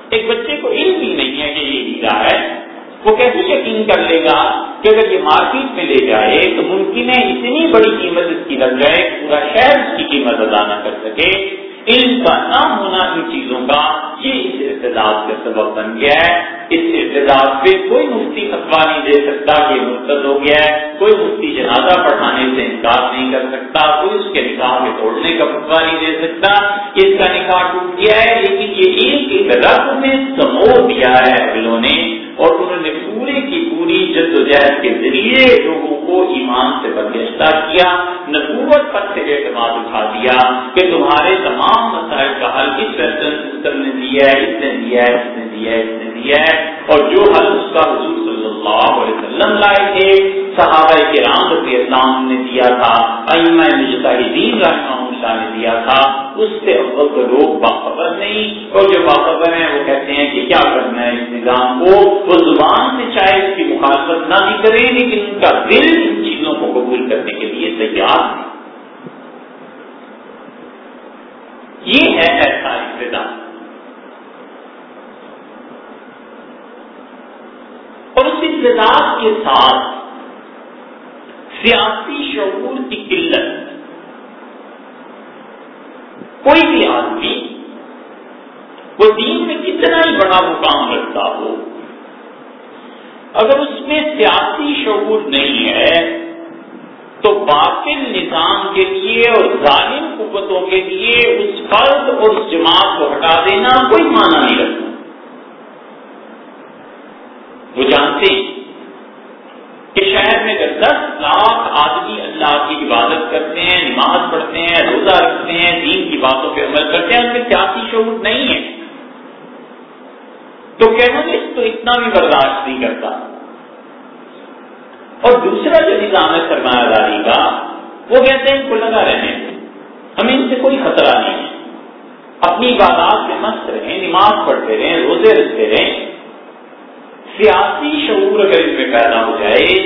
ایک بچے کو علم ہی نہیں ہے کہ یہ ہیرا ہے۔ وہ کیسے یقین کر لے گا کہ اگر یہ مارکیٹ میں لے جائے تو ممکن ہے اتنی بڑی قیمت اس کی لگ جائے پورا شہر اس کی قیمت ادا نہ کر سکے۔ علم کا نہ ہونا ان چیزوں کا یہ اس اعتداد کا سبب بن گیا ہے۔ اس اعتداد پہ کوئی مفتی فتوا نہیں دے سکتا کہ مرتد ہو گیا ہے۔ کوئی مفتی جنازہ پڑھانے سے انکار نہیں کر سکتا۔ کوئی اس کے نکاح میں توڑنے کا فتوا نہیں دے سکتا۔ اس کا نکاح ٹوٹ گیا ہے، لیکن یہ ایک ایک رقم میں سمو دیا ہے اگلوں نے۔ اور انہوں نے پورے کی پوری جد و جہد کے ذریعے لوگوں کو ایمان سے برگشتہ کیا، نبوت پر سے اعتماد اٹھا دیا کہ تمہارے تمام مسائل کا حل اس ویسٹرن سسٹم نے دیا دیا ہے اس نے دیا ہے اس نے دیا ہے اس نے دیا ہے اور جو حل اس کا حضور صلی اللہ علیہ وسلم لائے تھے، صحابہ کے رام رضی اللہ نے دیا تھا ایمہ مجتہدین رحمہ اللہ نے دیا تھا، اس سے اول تو لوگ باخبر نہیں۔ اور جو باخبر ہیں، وہ کہتے ہیں کہ کیا کرنا ہے اس نظام کو؟ وہ زبان سے چاہے اس کی مخالفت نہ بھی کرے، لیکن ان کا دل ان چیزوں کو قبول کرنے کے لیے تیار ہے یہ ہے ایسا ابتدا۔ اور اس انتظار کے ساتھ سیاسی شعور کی قلت. کوئی بھی آدمی وہ دین میں کتنا ہی بڑا مقام رکھتا ہو. اگر اس میں سیاسی شعور نہیں ہے، تو باطل نظام کے لیے اور ظالم قوتوں کے لیے اس فرد اور اس جماعت کو ہٹا دینا کوئی معنی نہیں رکھتا. وہ جانتے ہیں کہ شہر میں اگر دس لاکھ آدمی اللہ کی عبادت کرتے ہیں، نماز پڑھتے ہیں، روزہ رکھتے ہیں، دین کی باتوں پہ عمل کرتے ہیں، ان میں سیاسی شعور نہیں ہے؟ تو کیمسٹ تو اتنا بھی برداشت نہیں کرتا۔ اور دوسرا جو نظام ہے سرمایہ داری کا، وہ کہتے ہیں ان کو لگا رہے ہمیں ان سے کوئی خطرہ نہیں ہے۔ اپنی عبادات میں مست رہیں، نماز پڑھتے رہیں، روزے رکھتے رہیں سیاسی شعور اگر اس میں پیدا ہو جائے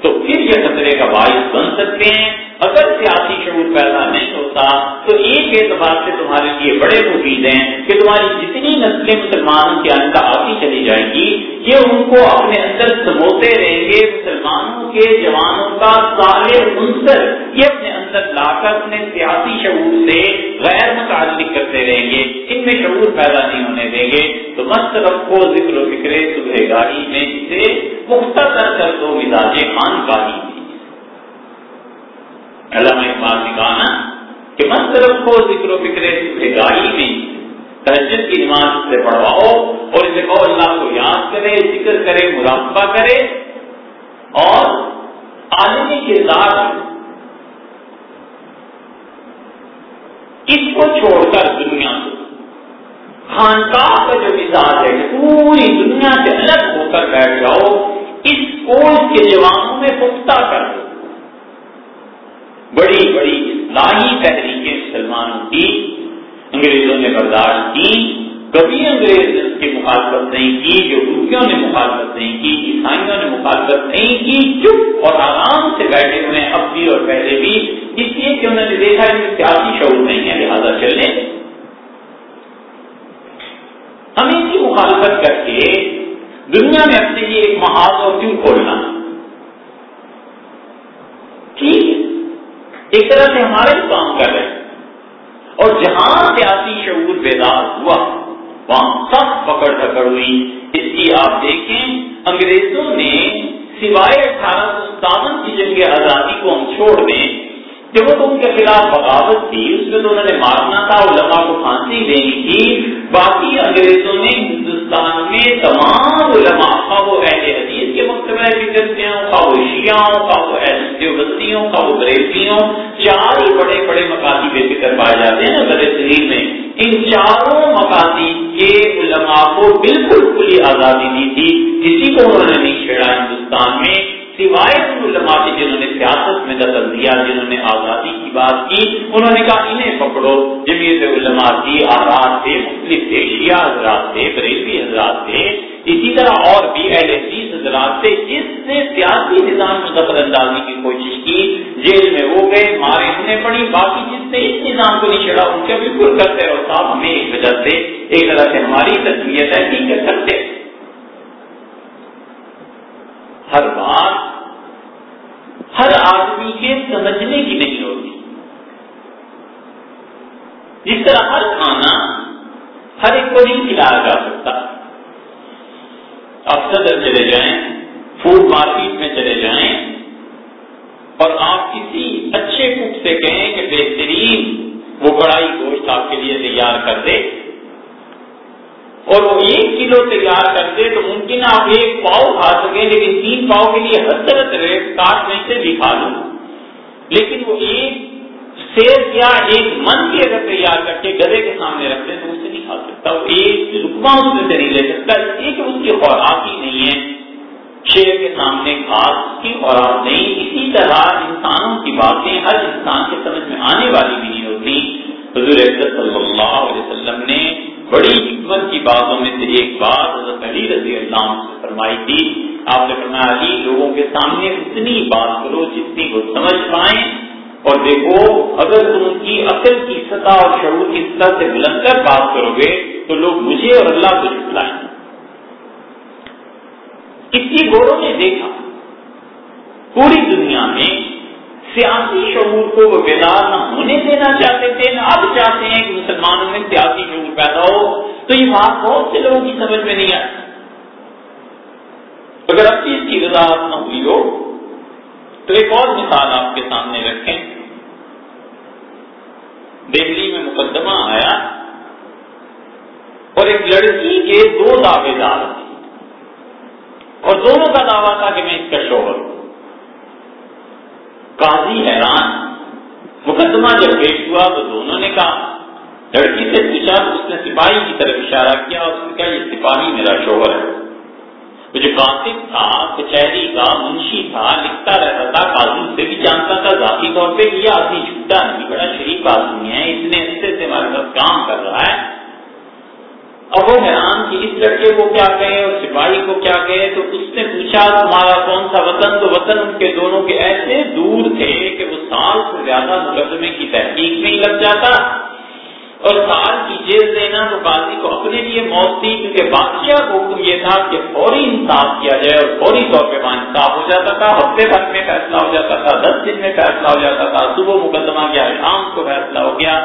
تو پھر یہ خطرے کا باعث بن سکتے ہیں اگر سیاسی شعور پیدا نہیں ہوتا، تو ایک اعتبار سے تمہارے لیے بڑے مفید ہیں کہ تمہاری جتنی نسلیں مسلمانوں کے اندر آتی چلی جائیں گی، یہ ان کو اپنے اندر سموتے رہیں گے۔ مسلمانوں کے جوانوں کا سارے عنصر یہ اپنے اندر لا کر اپنے سیاسی شعور سے غیر متعلق کرتے رہیں گے۔ ان میں شعور پیدا نہیں ہونے دیں گے۔ تو مست رکھو ذکر و فکر صبح گاڑی میں اسے مختصر کر دو مزاج خان کا ہی علامہ اقبال نے کہا نا کہ مست رکھو ذکر و فکر صبح گاڑی میں تحجد کی نماز سے پڑھواؤ اور اسے کہو اللہ کو یاد کرے، ذکر کرے مراقبہ کرے۔ اور عالمی کے اس کو چھوڑ کر دنیا کو، خانقاہ کا جو مزاج ہے، پوری دنیا سے الگ ہو کر بیٹھ جاؤ، اس کو اس کے جوانوں میں پختہ کر دو۔ بڑی بڑی اصلاحی تحریکیں مسلمانوں کی، انگریزوں نے برداشت کی، کبھی انگریز کی مخالفت نہیں کی، یہودیوں نے مخالفت نہیں کی، عیسائیوں نے مخالفت نہیں کی، چپ اور آرام سے بیٹھے ہوئے ہیں، اب بھی اور پہلے بھی، اس لیے کہ انہوں نے دیکھا کہ سیاسی شعور نہیں ہے، لہٰذا چلنے ہم ان کی مخالفت کر کے دنیا میں اپنے لیے ایک محاذ اور کیوں کھولنا ٹھیک ہے ایک طرح سے ہمارے کام کر رہے ہیں۔ اور جہاں سیاسی شعور بیدار ہوا، وہاں سب پکڑ دکڑ ہوئی۔ اس کی آپ دیکھیں، انگریزوں نے سوائے اٹھارہ سو ستاون کی جنگ آزادی کو ہم چھوڑ دیں، جب وہ ان کے خلاف بغاوت تھی اس میں تو انہوں نے مارنا تھا، علماء کو پھانسی دینی تھی۔ باقی انگریزوں نے ہندوستان میں تمام علماء وہ اہل حدیث کے مکتبہ فکر سے شیعوں کا وہ دیوبندیوں کا وہ بریلویوں چار ہی بڑے بڑے مکاتی بے فکر پائے جاتے ہیں بڑے شریر میں ان چاروں مکاتی کے علماء کو بالکل کھلی آزادی دی تھی کسی کو انہوں نے نہیں چھیڑا ہندوستان میں سوائے ان علماء کے جنہوں نے سیاست میں دخل دیا جنہوں نے آزادی کی بات کی انہوں نے کہا انہیں پکڑو جمیت علماء کی آرات تھے مختلف تھے شیعہ حضرات تھے بریلوی حضرات تھے اسی طرح اور بھی اہل حدیث حضرات تھے جس نے سیاسی نظام میں دخل اندازی کی کوشش کی، جیل میں وہ گئے، مارے انہیں پڑی باقی جس نے اس نظام کو نہیں چڑھا ان کے بالکل کرتے رہو صاحب ہمیں ایک وجہ سے ایک طرح سے ہماری تصویر ہے ٹھیک ہے کرتے ہر بات ہر آدمی کے سمجھنے کی نہیں ہوتی۔ جس طرح ہر کھانا ہر ایک کو نہیں کھلایا جا سکتا۔ آپ صدر چلے جائیں فوڈ مارکیٹ میں چلے جائیں، اور آپ کسی اچھے کوک سے کہیں کہ بہترین وہ کڑائی گوشت آپ کے لیے تیار کر دے، اور وہ ایک کلو تیار کر دے تو ممکن آپ ایک پاؤ کھا سکیں، لیکن تین پاؤ کے لیے حسرت ریٹ کاٹ میں سے بھی کھا لوں۔ لیکن وہ ایک سیر یا ایک من کی اگر تیار کر کے گدے کے سامنے رکھ دیں تو اسے نہیں کھا سکتا۔ وہ ایک رکما اس میں سے نہیں لے سکتا، اس لیے کہ اس کی خوراک ہی نہیں ہے۔ شیر کے سامنے گھاس کی خوراک نہیں۔ اسی طرح انسانوں کی باتیں ہر انسان کے سمجھ میں آنے والی بھی نہیں ہوتی۔ حضور صلی اللہ علیہ وسلم نے بڑی حکمت کی باتوں میں سے ایک بات حضرت علی رضی اللہ عنہ سے فرمائی تھی۔ آپ نے فرمایا، علی، لوگوں کے سامنے اتنی بات کرو جتنی وہ سمجھ پائیں۔ اور دیکھو، اگر تم ان کی عقل کی سطح اور شعور کی سطح سے بلند کر بات کرو گے، تو لوگ مجھے اور اللہ کو جھٹلائیں کتنی گوروں نے دیکھا، پوری دنیا میں سیاسی شعور کو وہ بیدار نہ ہونے دینا چاہتے تھے، نہ اب چاہتے ہیں کہ مسلمانوں میں سیاسی شعور پیدا ہو۔ تو یہ بات بہت سے لوگوں کی سمجھ میں نہیں آتی اگر اب چیز کی وضاحت نہ ہوئی ہو، تو ایک اور مثال آپ کے سامنے رکھیں۔ دہلی میں مقدمہ آیا اور ایک لڑکی کے دو دعوے دار تھے۔ اور دونوں کا دعویٰ تھا کہ میں اس کا شوہر ہوں۔ قاضی حیران، مقدمہ جب پیش ہوا تو دونوں نے کہا، لڑکی سے پوچھا، اس نے سپاہی کی طرف اشارہ کیا، اس نے کہا، یہ سپاہی میرا شوہر ہے۔ وہ جو کاتب تھا، کچہری کا منشی تھا، لکھتا رہتا تھا قاضی سے بھی جانتا تھا، ذاتی طور پہ یہ آدمی جھوٹا نہیں، بڑا شریف آدمی ہے اتنے عرصے سے ہمارے ساتھ کام کر رہا ہے۔ اب وہ حیران کہ اس لڑکے کو کیا کہے اور سپاہی کو کیا کہے؟ تو اس نے پوچھا، تمہارا کون سا وطن؟ تو وطن ان کے دونوں کے ایسے دور تھے کہ وہ سال سے زیادہ مقدمے کی تحقیق میں ہی لگ جاتا۔ اور سال کی جیل دینا تو قاضی کو اپنے لیے موت تھی، کیونکہ بادشاہ کو حکم یہ تھا کہ فوری انصاف کیا جائے اور فوری طور پہ وہاں انصاف ہو جاتا تھا، ہفتے بھر میں فیصلہ ہو جاتا تھا، دس دن میں فیصلہ ہو جاتا تھا، صبح مقدمہ کیا شام کو فیصلہ ہو گیا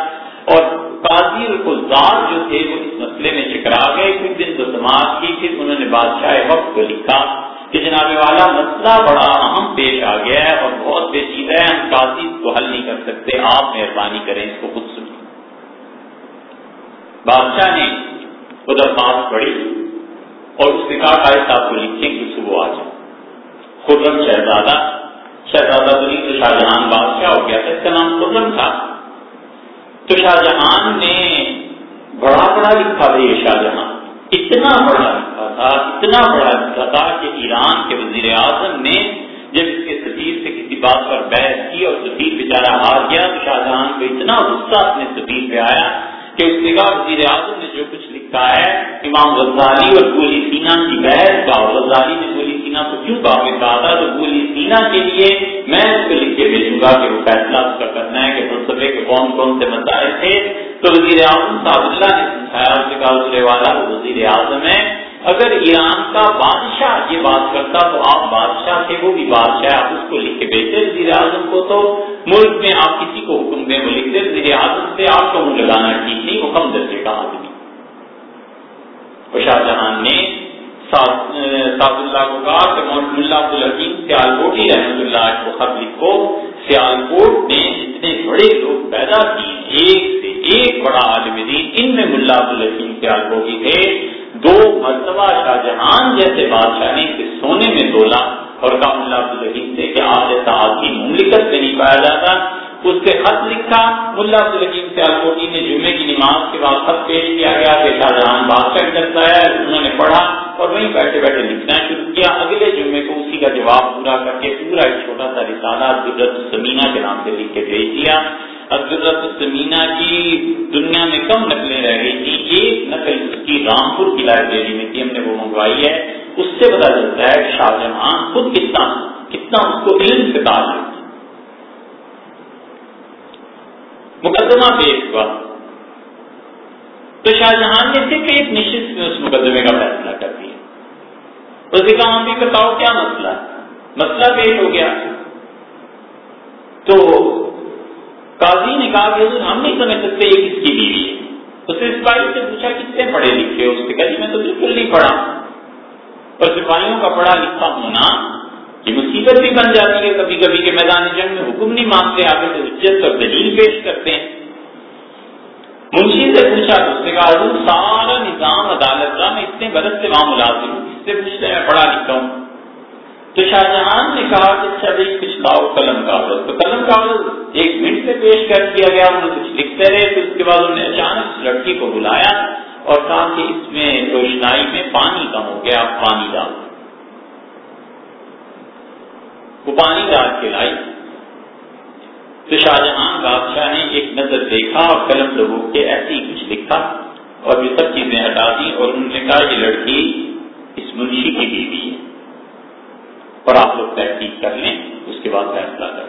اور قاضی القزار جو تھے وہ اس مسئلے میں چکرا گئے، کچھ دن تو سماج کی، پھر انہوں نے بادشاہ وقت کو لکھا کہ جناب والا مسئلہ بڑا اہم پیش آ گیا ہے اور بہت پیچیدہ ہے، ہم قاضی کو حل نہیں کر سکتے، آپ مہربانی کریں اس کو خود سنیں بادشاہ نے ادھر بات پڑھی اور اس نے کہا قائد صاحب کو لکھیں کہ صبح آ جائے۔ خرم شہزادہ شہزادہ بنی تو شاہجہان بادشاہ ہو گیا تھا، اس کا نام خرم تھا۔ تو شاہ جہان نے بڑا بڑا لکھا تھا یہ شاہ جہاں اتنا بڑا لکھا تھا، اتنا بڑا لکھا تھا کہ ایران کے وزیر اعظم نے جب اس کے سفیر سے کسی بات پر بحث کی اور سفیر بیچارہ ہار گیا، تو شاہ جہان کو اتنا غصہ اپنے سفیر پہ آیا کہ اس نے کہا وزیر اعظم نے جو کچھ لکھا ہے، امام غزالی اور گولی سینا کی بحث کا اور غزالی نے گولی سینا کو کیوں کہا کہا تھا؟ تو گولی سینا کے لیے میں اس کو لکھ کے بھیجوں گا کہ وہ فیصلہ اس کا کرنا ہے کہ منصبے کے کون کون سے مسائل تھے۔ تو وزیر اعظم صاحب اللہ نے سمجھایا، اس نے کہا والا وزیر اعظم ہے اگر ایران کا بادشاہ یہ بات کرتا تو آپ بادشاہ تھے، وہ بھی بادشاہ آپ اس کو لکھ کے بیچتے وزیر اعظم کو تو ملک میں آپ کسی کو حکم دیں وہ لکھتے وزیر اعظم سے آپ کو منہ لگانا ٹھیک نہیں، وہ کم درجے کا آدمی شاہ جہان نے سعد اللہ کو کہا کہ محمد اللہ عبد الحکیم سیال کوٹی رحمۃ اللہ کو خط لکھو سیال کوٹ نے اتنے بڑے لوگ پیدا کیے، ایک سے ایک بڑا عالم دین، ان میں ملا عبد الحکیم سیال کوٹی تھے۔ دو مرتبہ شاہ جہان جیسے بادشاہ نے سونے میں تولا اور کہا اللہ عبدالحیم سے کہ آپ جیسا آدمی مملکت سے نہیں پایا جاتا، اس سے خط لکھا ملا عبدالحیم سے الکوٹی نے جمعے کی نماز کے بعد خط پیش کیا گیا کہ شاہ جہاں بادشاہ کی طرف آیا، انہوں نے پڑھا اور وہیں بیٹھے بیٹھے لکھنا شروع کیا۔ اگلے جمعے کو اسی کا جواب پورا کر کے پورا ایک چھوٹا سا رسالہ عبدالرت سمینا کے نام سے لکھ کے بھیج دیا۔ عبدالرت سمینا کی دنیا میں کم نقلیں رہ گئی تھی ایک نقل اس کی رامپور کی لائبریری میں تھی، ہم نے وہ منگوائی ہے۔ اس سے پتا چلتا ہے کہ شاہ جہاں خود کتنا کتنا اس کو علم سے تعلق مقدمہ پیش ہوا۔ تو شاہ جہان نے صرف ایک نشست میں اس مقدمے کا فیصلہ کر دیا۔ اس نے کہا ہم بھی بتاؤ کیا مسئلہ؟ مسئلہ پیش ہو گیا۔ تو قاضی نے کہا کہ ہم نہیں سمجھ سکتے یہ کس کی بیوی ہے۔ اس نے سپاہی سے پوچھا کتنے پڑھے لکھے اس نے کہا جی میں تو بالکل نہیں پڑھا۔ اور سپاہیوں کا پڑھا لکھا ہونا یہ مصیبت بھی بن جاتی ہے۔ کبھی کبھی کے میدان جنگ میں حکم نہیں مانگتے، آگے سے حجت اور دلیل پیش کرتے ہیں۔ منشی سے پوچھا، تو اس نے کہا، حضور، سارا نظام عدالت کا، میں اتنے برس سے وہاں ملازم ہوں، اس سے پوچھتے میں پڑھا لکھا ہوں۔ تو شاہ جہان نے کہا کہ اچھا بھائی کچھ لاؤ، قلم کاغذ۔ تو قلم کاغذ ایک منٹ سے پیش کر دیا گیا انہوں نے کچھ لکھتے رہے۔ پھر اس کے بعد انہوں نے اچانک لڑکی کو بلایا اور کہا کہ اس میں روشنائی میں پانی کم ہو گیا، آپ پانی ڈال۔ وہ پانی ڈال کے لائی۔ تو شاہجہاں بادشاہ نے ایک نظر دیکھا اور قلم لوگوں کے ایسے ہی کچھ لکھا اور یہ سب چیزیں ہٹا دی اور انہوں نے کہا، یہ لڑکی اس منشی کی بیوی ہے۔ اور آپ لوگ تحقیق کر لیں، اس کے بعد فیصلہ کر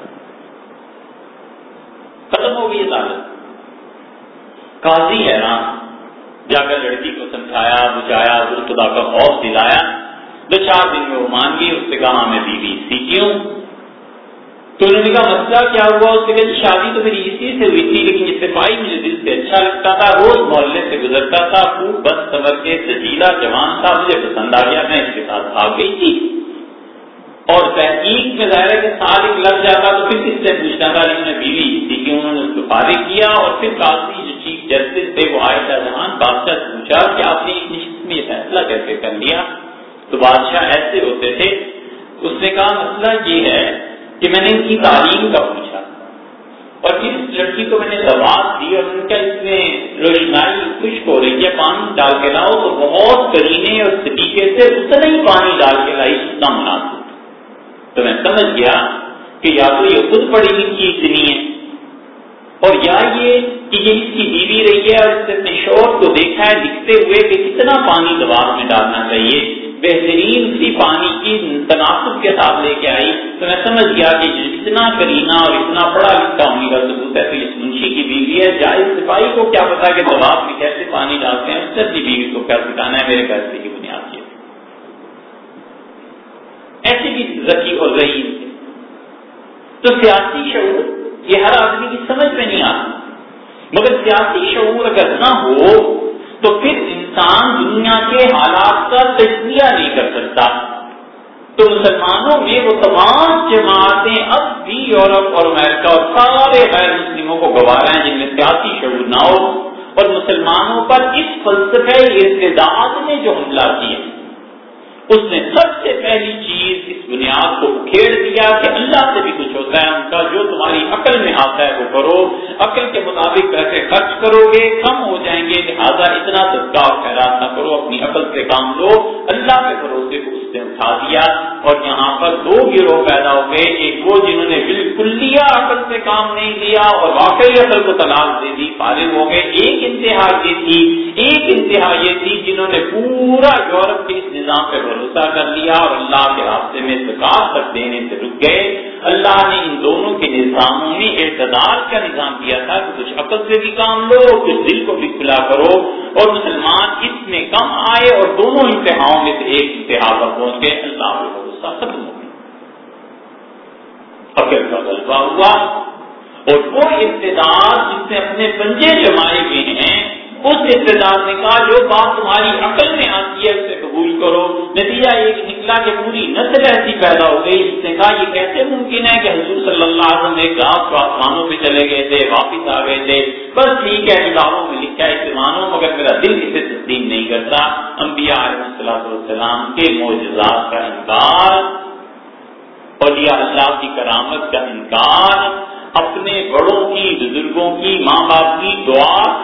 ختم ہو گئی عدالت۔ قاضی ہے نا جا کر لڑکی کو سمجھایا بجایا بچایا خدا کا خوف دلایا۔ دو چار دن میں وہ مان گئی، اس سے کہا، میں بیوی سی کیوں؟ تو انہوں نے کہا، مسئلہ کیا ہوا؟ اس سے کہا جی، شادی تو میری اسی سے ہوئی تھی، لیکن اس مجھے دل سے اچھا لگتا تھا، روز محلے سے گزرتا تھا، خوب بس سمر کے سجیلا جوان تھا، مجھے پسند آ گیا، میں اس کے ساتھ آ گئی تھی۔ اور تحقیق میں ظاہر ہے کہ سال ایک لگ جاتا تو پھر کس سے پوچھنا تھا لیکن بیوی تھی کہ انہوں نے اس کو فارغ کیا اور پھر کافی جو چیف جسٹس تھے وہ آئے جہان بادشاہ سے پوچھا کہ آپ نے اس نشست میں یہ فیصلہ کیسے کر لیا؟ تو بادشاہ ایسے ہوتے تھے۔ اس نے کہا، مسئلہ یہ ہے کہ میں نے ان کی تعلیم کا پوچھا اور جس لڑکی کو میں نے دباد دی اور ان کا اس میں روشنائی، خشک ہو رہی ہے، پانی ڈال کے لاؤ، تو بہت کرینے اور طریقے سے اتنا ہی پانی ڈال کے لائی، اتنا مناسب۔ تو میں سمجھ گیا کہ یا تو یہ خود پڑھی لکھی اتنی ہے۔ اور یا یہ کہ یہ اس کی بیوی رہی ہے اور اس نے اپنے شور کو دیکھا ہے لکھتے ہوئے کہ کتنا پانی دباؤ میں ڈالنا چاہیے۔ بہترین سی پانی کی تناسب کے ساتھ لے کے آئی۔ تو میں سمجھ گیا کہ اتنا کرینا اور اتنا پڑھا لکھا ہونے کا ثبوت ہے، تو اس منشی کی بیوی ہے۔ جائز سپاہی کو کیا پتا کہ دباؤ میں کیسے پانی ڈالتے ہیں اکثر کی بیوی کو کیا سکھانا ہے، میرے فیصلے کی بنیاد یہ ایسی بھی ذکی اور ذہین تو سیاسی شعور یہ ہر آدمی کی سمجھ میں نہیں آتا۔ مگر سیاسی شعور اگر نہ ہو، تو پھر انسان دنیا کے حالات کا تجزیہ نہیں کر سکتا۔ تو مسلمانوں میں وہ تمام جماعتیں اب بھی یورپ اور امریکہ اور سارے غیر مسلموں کو گوارا ہیں جن میں سیاسی شعور نہ ہو۔ اور مسلمانوں پر اس فلسفے ارتداد نے جو حملہ کیا۔ اس نے سب سے پہلی چیز اس بنیاد کو کھیڑ دیا کہ اللہ سے بھی کچھ ہوتا ہے، ان کا جو تمہاری عقل میں آتا ہے وہ کرو۔ عقل کے مطابق پیسے خرچ کرو گے، کم ہو جائیں گے، لہٰذا اتنا صدقہ اور خیرات نہ کرو، اپنی عقل سے کام لو۔ اللہ کے بھروسے کو اس نے اٹھا دیا اور یہاں پر دو گروہ پیدا ہو گئے، ایک وہ جنہوں نے بالکل لیا، عقل سے کام نہیں لیا اور واقعی عقل کو طلاق دے دی، فارغ ہو گئے۔ ایک انتہا یہ تھی، ایک انتہا یہ تھی جنہوں نے پورا یورپ کے اس نظام پہ بھروسہ بھروسہ کر لیا اور اللہ کے راستے میں زکات تک دینے سے رک گئے۔ اللہ نے ان دونوں کے نظاموں میں اعتدار کا نظام دیا تھا کہ کچھ عقل سے بھی کام لو، کچھ دل کو بھی کھلا کرو۔ اور مسلمان اس میں کم آئے اور دونوں انتہاؤں میں سے ایک انتہا پر پہنچ گئے۔ اللہ کا غصہ ختم ہو گیا۔ عقل کا غلبہ ہوا اور وہ ابتدار جس نے اپنے پنجے جمائے ہوئے ہیں اس ابتدار نے کہا، جو بات تمہاری عقل میں آتی ہے اسے قبول کرو۔ نتیجہ یہ نکلا کہ پوری نسل ایسی پیدا ہو گئی، جس نے کہا، یہ کیسے ممکن ہے کہ حضور صلی اللہ علیہ وسلم ایک رات کو آسمانوں پہ چلے گئے تھے، واپس آ گئے تھے۔ بس ٹھیک ہے، کتابوں میں لکھا ہے اسے مانو، مگر میرا دل اسے تسلیم نہیں کرتا۔ انبیاء علیہ السلام کے معجزات کا انکار اولیاء اللہ کی کرامت کا انکار، اپنے بڑوں کی، بزرگوں کی، ماں باپ کی دعا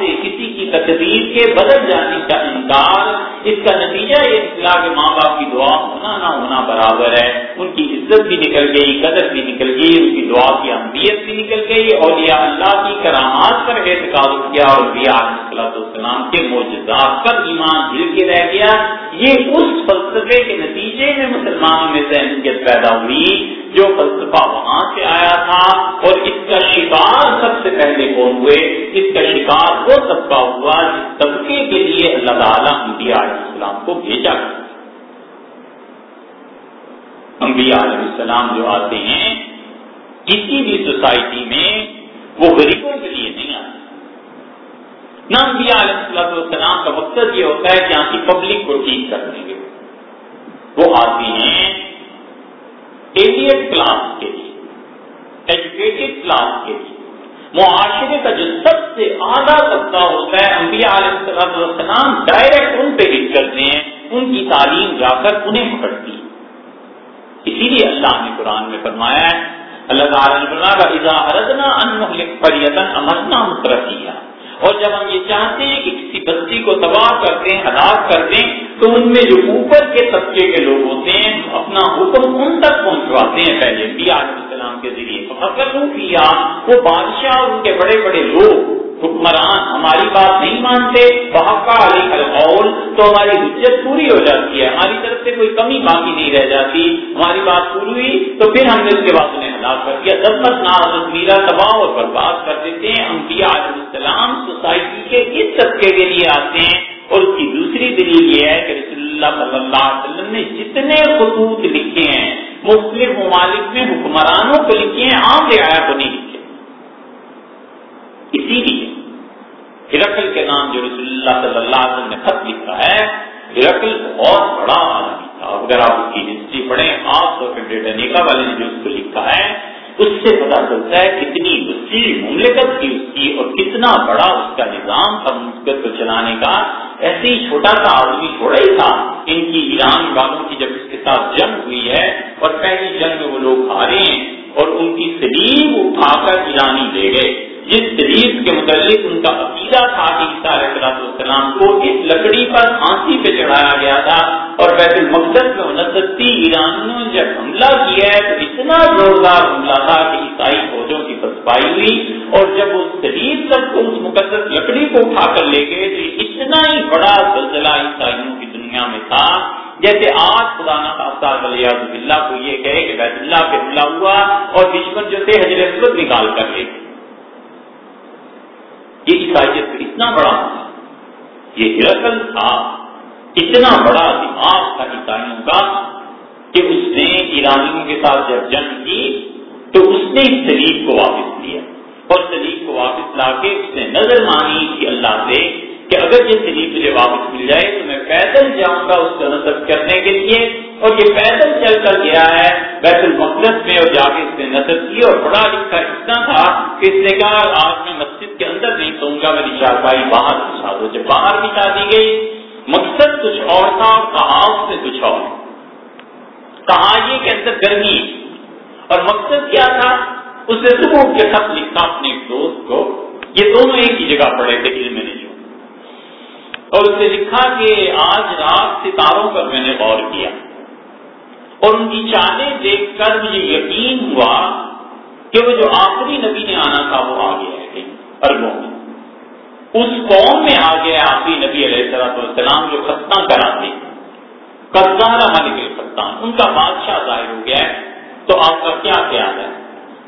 تقدیر کے بدل جانے کا انکار اس کا نتیجہ یہ نکلا کہ ماں باپ کی دعا ہونا نہ ہونا برابر ہے۔ ان کی عزت بھی نکل گئی، قدر بھی نکل گئی، ان کی دعا کی اہمیت بھی نکل گئی۔ اور یہ اللہ کی کرامات پر اعتقاد کیا اور السلام کے موجودات پر ایمان دل کے رہ گیا۔ یہ اس فلسفے کے نتیجے میں مسلمانوں میں سے پیدا ہوئی جو فلسفہ وہاں سے آیا تھا اور اس کا شکار سب سے پہلے کون ہوئے؟ اس کا شکار وہ طبقہ ہوا جس طبقے کے لیے اللہ تعالیٰ انبیاء علیہ السلام کو بھیجا۔ انبیاء علیہ السلام جو آتے ہیں، کسی بھی سوسائٹی میں وہ غریبوں کے لیے نہیں آتے۔ نہ انبیاء علیہ السلام کا مقصد یہ ہوتا ہے کہ یہاں کی پبلک کو ٹھیک کر دیں گے۔ وہ آتے ہیں ایلیٹ کلاس کے لیے ایجوکیٹڈ کلاس کے لیے۔ معاشرے کا جو سب سے آدھا طبقہ ہوتا ہے، انبیاء علیہ السلام ڈائریکٹ ان پہ ہٹ کرتے ہیں، ان کی تعلیم جا کر انہیں پکڑتی اسی لیے اللہ نے قرآن میں فرمایا ہے، اللہ تعالیٰ نے فرمایا اردنا ان پریتن امرنا مترقی اور جب ہم یہ چاہتے ہیں کہ کسی بستی کو تباہ کر دیں، ہلاک کر دیں، تو ان میں جو اوپر کے طبقے کے لوگ ہوتے ہیں اپنا حکم ان تک پہنچواتے ہیں۔ پہلے بھی آج السلام کے ذریعے فخر وہ بادشاہ اور ان کے بڑے بڑے لوگ حکمران ہماری بات نہیں مانتے بحقہ علی القول، تو ہماری حجت پوری ہو جاتی ہے، ہماری طرف سے کوئی کمی باقی نہیں رہ جاتی، ہماری بات پوری ہوئی تو پھر ہم نے اس کے بعد انہیں ہلاک کر دیا۔ جب تک نا حضرت میرا تباہ اور برباد کر دیتے ہیں۔ انبیاء علیہ السلام سوسائٹی کے اس طبقے کے لیے آتے ہیں۔ اور اس کی دوسری دلیل یہ ہے کہ رسول اللہ صلی اللہ علیہ وسلم نے جتنے خطوط لکھے ہیں مختلف ممالک میں حکمرانوں کو لکھے ہیں، عام رعایا کو نہیں لکھے اسی لیے ہرکل کے نام جو رسول اللہ صلی اللہ علیہ وسلم نے خط لکھا ہے، ہرکل بہت بڑا آدمی تھا۔ اگر آپ اس کی ہسٹری پڑھیں، آپ تو بریٹنیکا والے نے جو اس کو لکھا ہے، اس سے پتا چلتا ہے کتنی وسیع مملکت تھی اس کی اور کتنا بڑا اس کا نظام تھا مملکت کو چلانے کا۔ ایسے ہی چھوٹا سا آدمی تھوڑا ہی تھا۔ ان کی ایران والوں کی جب اس کے ساتھ جنگ ہوئی ہے اور پہلی جنگ میں وہ لوگ ہارے ہیں اور ان کی سلیم اٹھا کر ایرانی لے گئے۔ جس شریف کے متعلق ان کا عقیدہ تھا کہ عیسیٰ علیہ السلام کو اس لکڑی پر پھانسی پہ چڑھایا گیا تھا اور بیت المقدس میں انستی ایرانیوں نے جب حملہ کیا ہے تو اتنا زوردار حملہ تھا کہ عیسائی فوجوں کی پسپائی ہوئی اور جب اس شریف تک کو اس مقدس لکڑی کو اٹھا کر لے گئے تو اتنا ہی بڑا زلزلہ عیسائیوں کی دنیا میں تھا جیسے آج خدا نہ علیہ اللہ کو یہ کہے کہ بیت اللہ پہ حملہ ہوا اور دشمن جو تھے حضرت نکال کر لے گئے۔ یہ عیسائیت اتنا بڑا تھا یہ ہرکل تھا، اتنا بڑا دماغ تھا عیسائیوں کا کہ اس نے ایرانیوں کے ساتھ جب جنگ کی تو اس نے اس سلیب کو واپس لیا۔ اور سلیب کو واپس لا کے اس نے نظر مانی کہ اللہ سے کہ اگر یہ سلیب مجھے واپس مل جائے تو میں پیدل جاؤں گا اس کو نصب کرنے کے لیے اور یہ پیدل چل کر گیا ہے بیت المقدس میں اور جا کے اس نے نصب کی اور پڑھا لکھا اتنا تھا کہ اس نے کہا، آج میں مسجد کے اندر نہیں سوؤں گا، میری چارپائی باہر بچھا دو جب باہر بچھا دی گئی۔ مقصد کچھ اور تھا اور کہا اس نے کچھ اور۔ کہا یہ کہ اندر گرمی اور مقصد کیا تھا؟ اس نے صبح کے خط لکھا، اپنے ایک دوست کو یہ دونوں ایک ہی جگہ پڑے تھے علم نے اور اس نے لکھا کہ آج رات ستاروں پر میں نے غور کیا اور ان کی چالیں دیکھ کر مجھے یقین ہوا کہ وہ جو آخری نبی نے آنا تھا وہ آ گیا ہے اربوں میں۔ اس قوم میں آ گیا آخری نبی علیہ السلام جو ختم کراتے قبضارہ ملک ختم ان کا بادشاہ ظاہر ہو گیا ہے۔ تو آپ کا کیا خیال ہے؟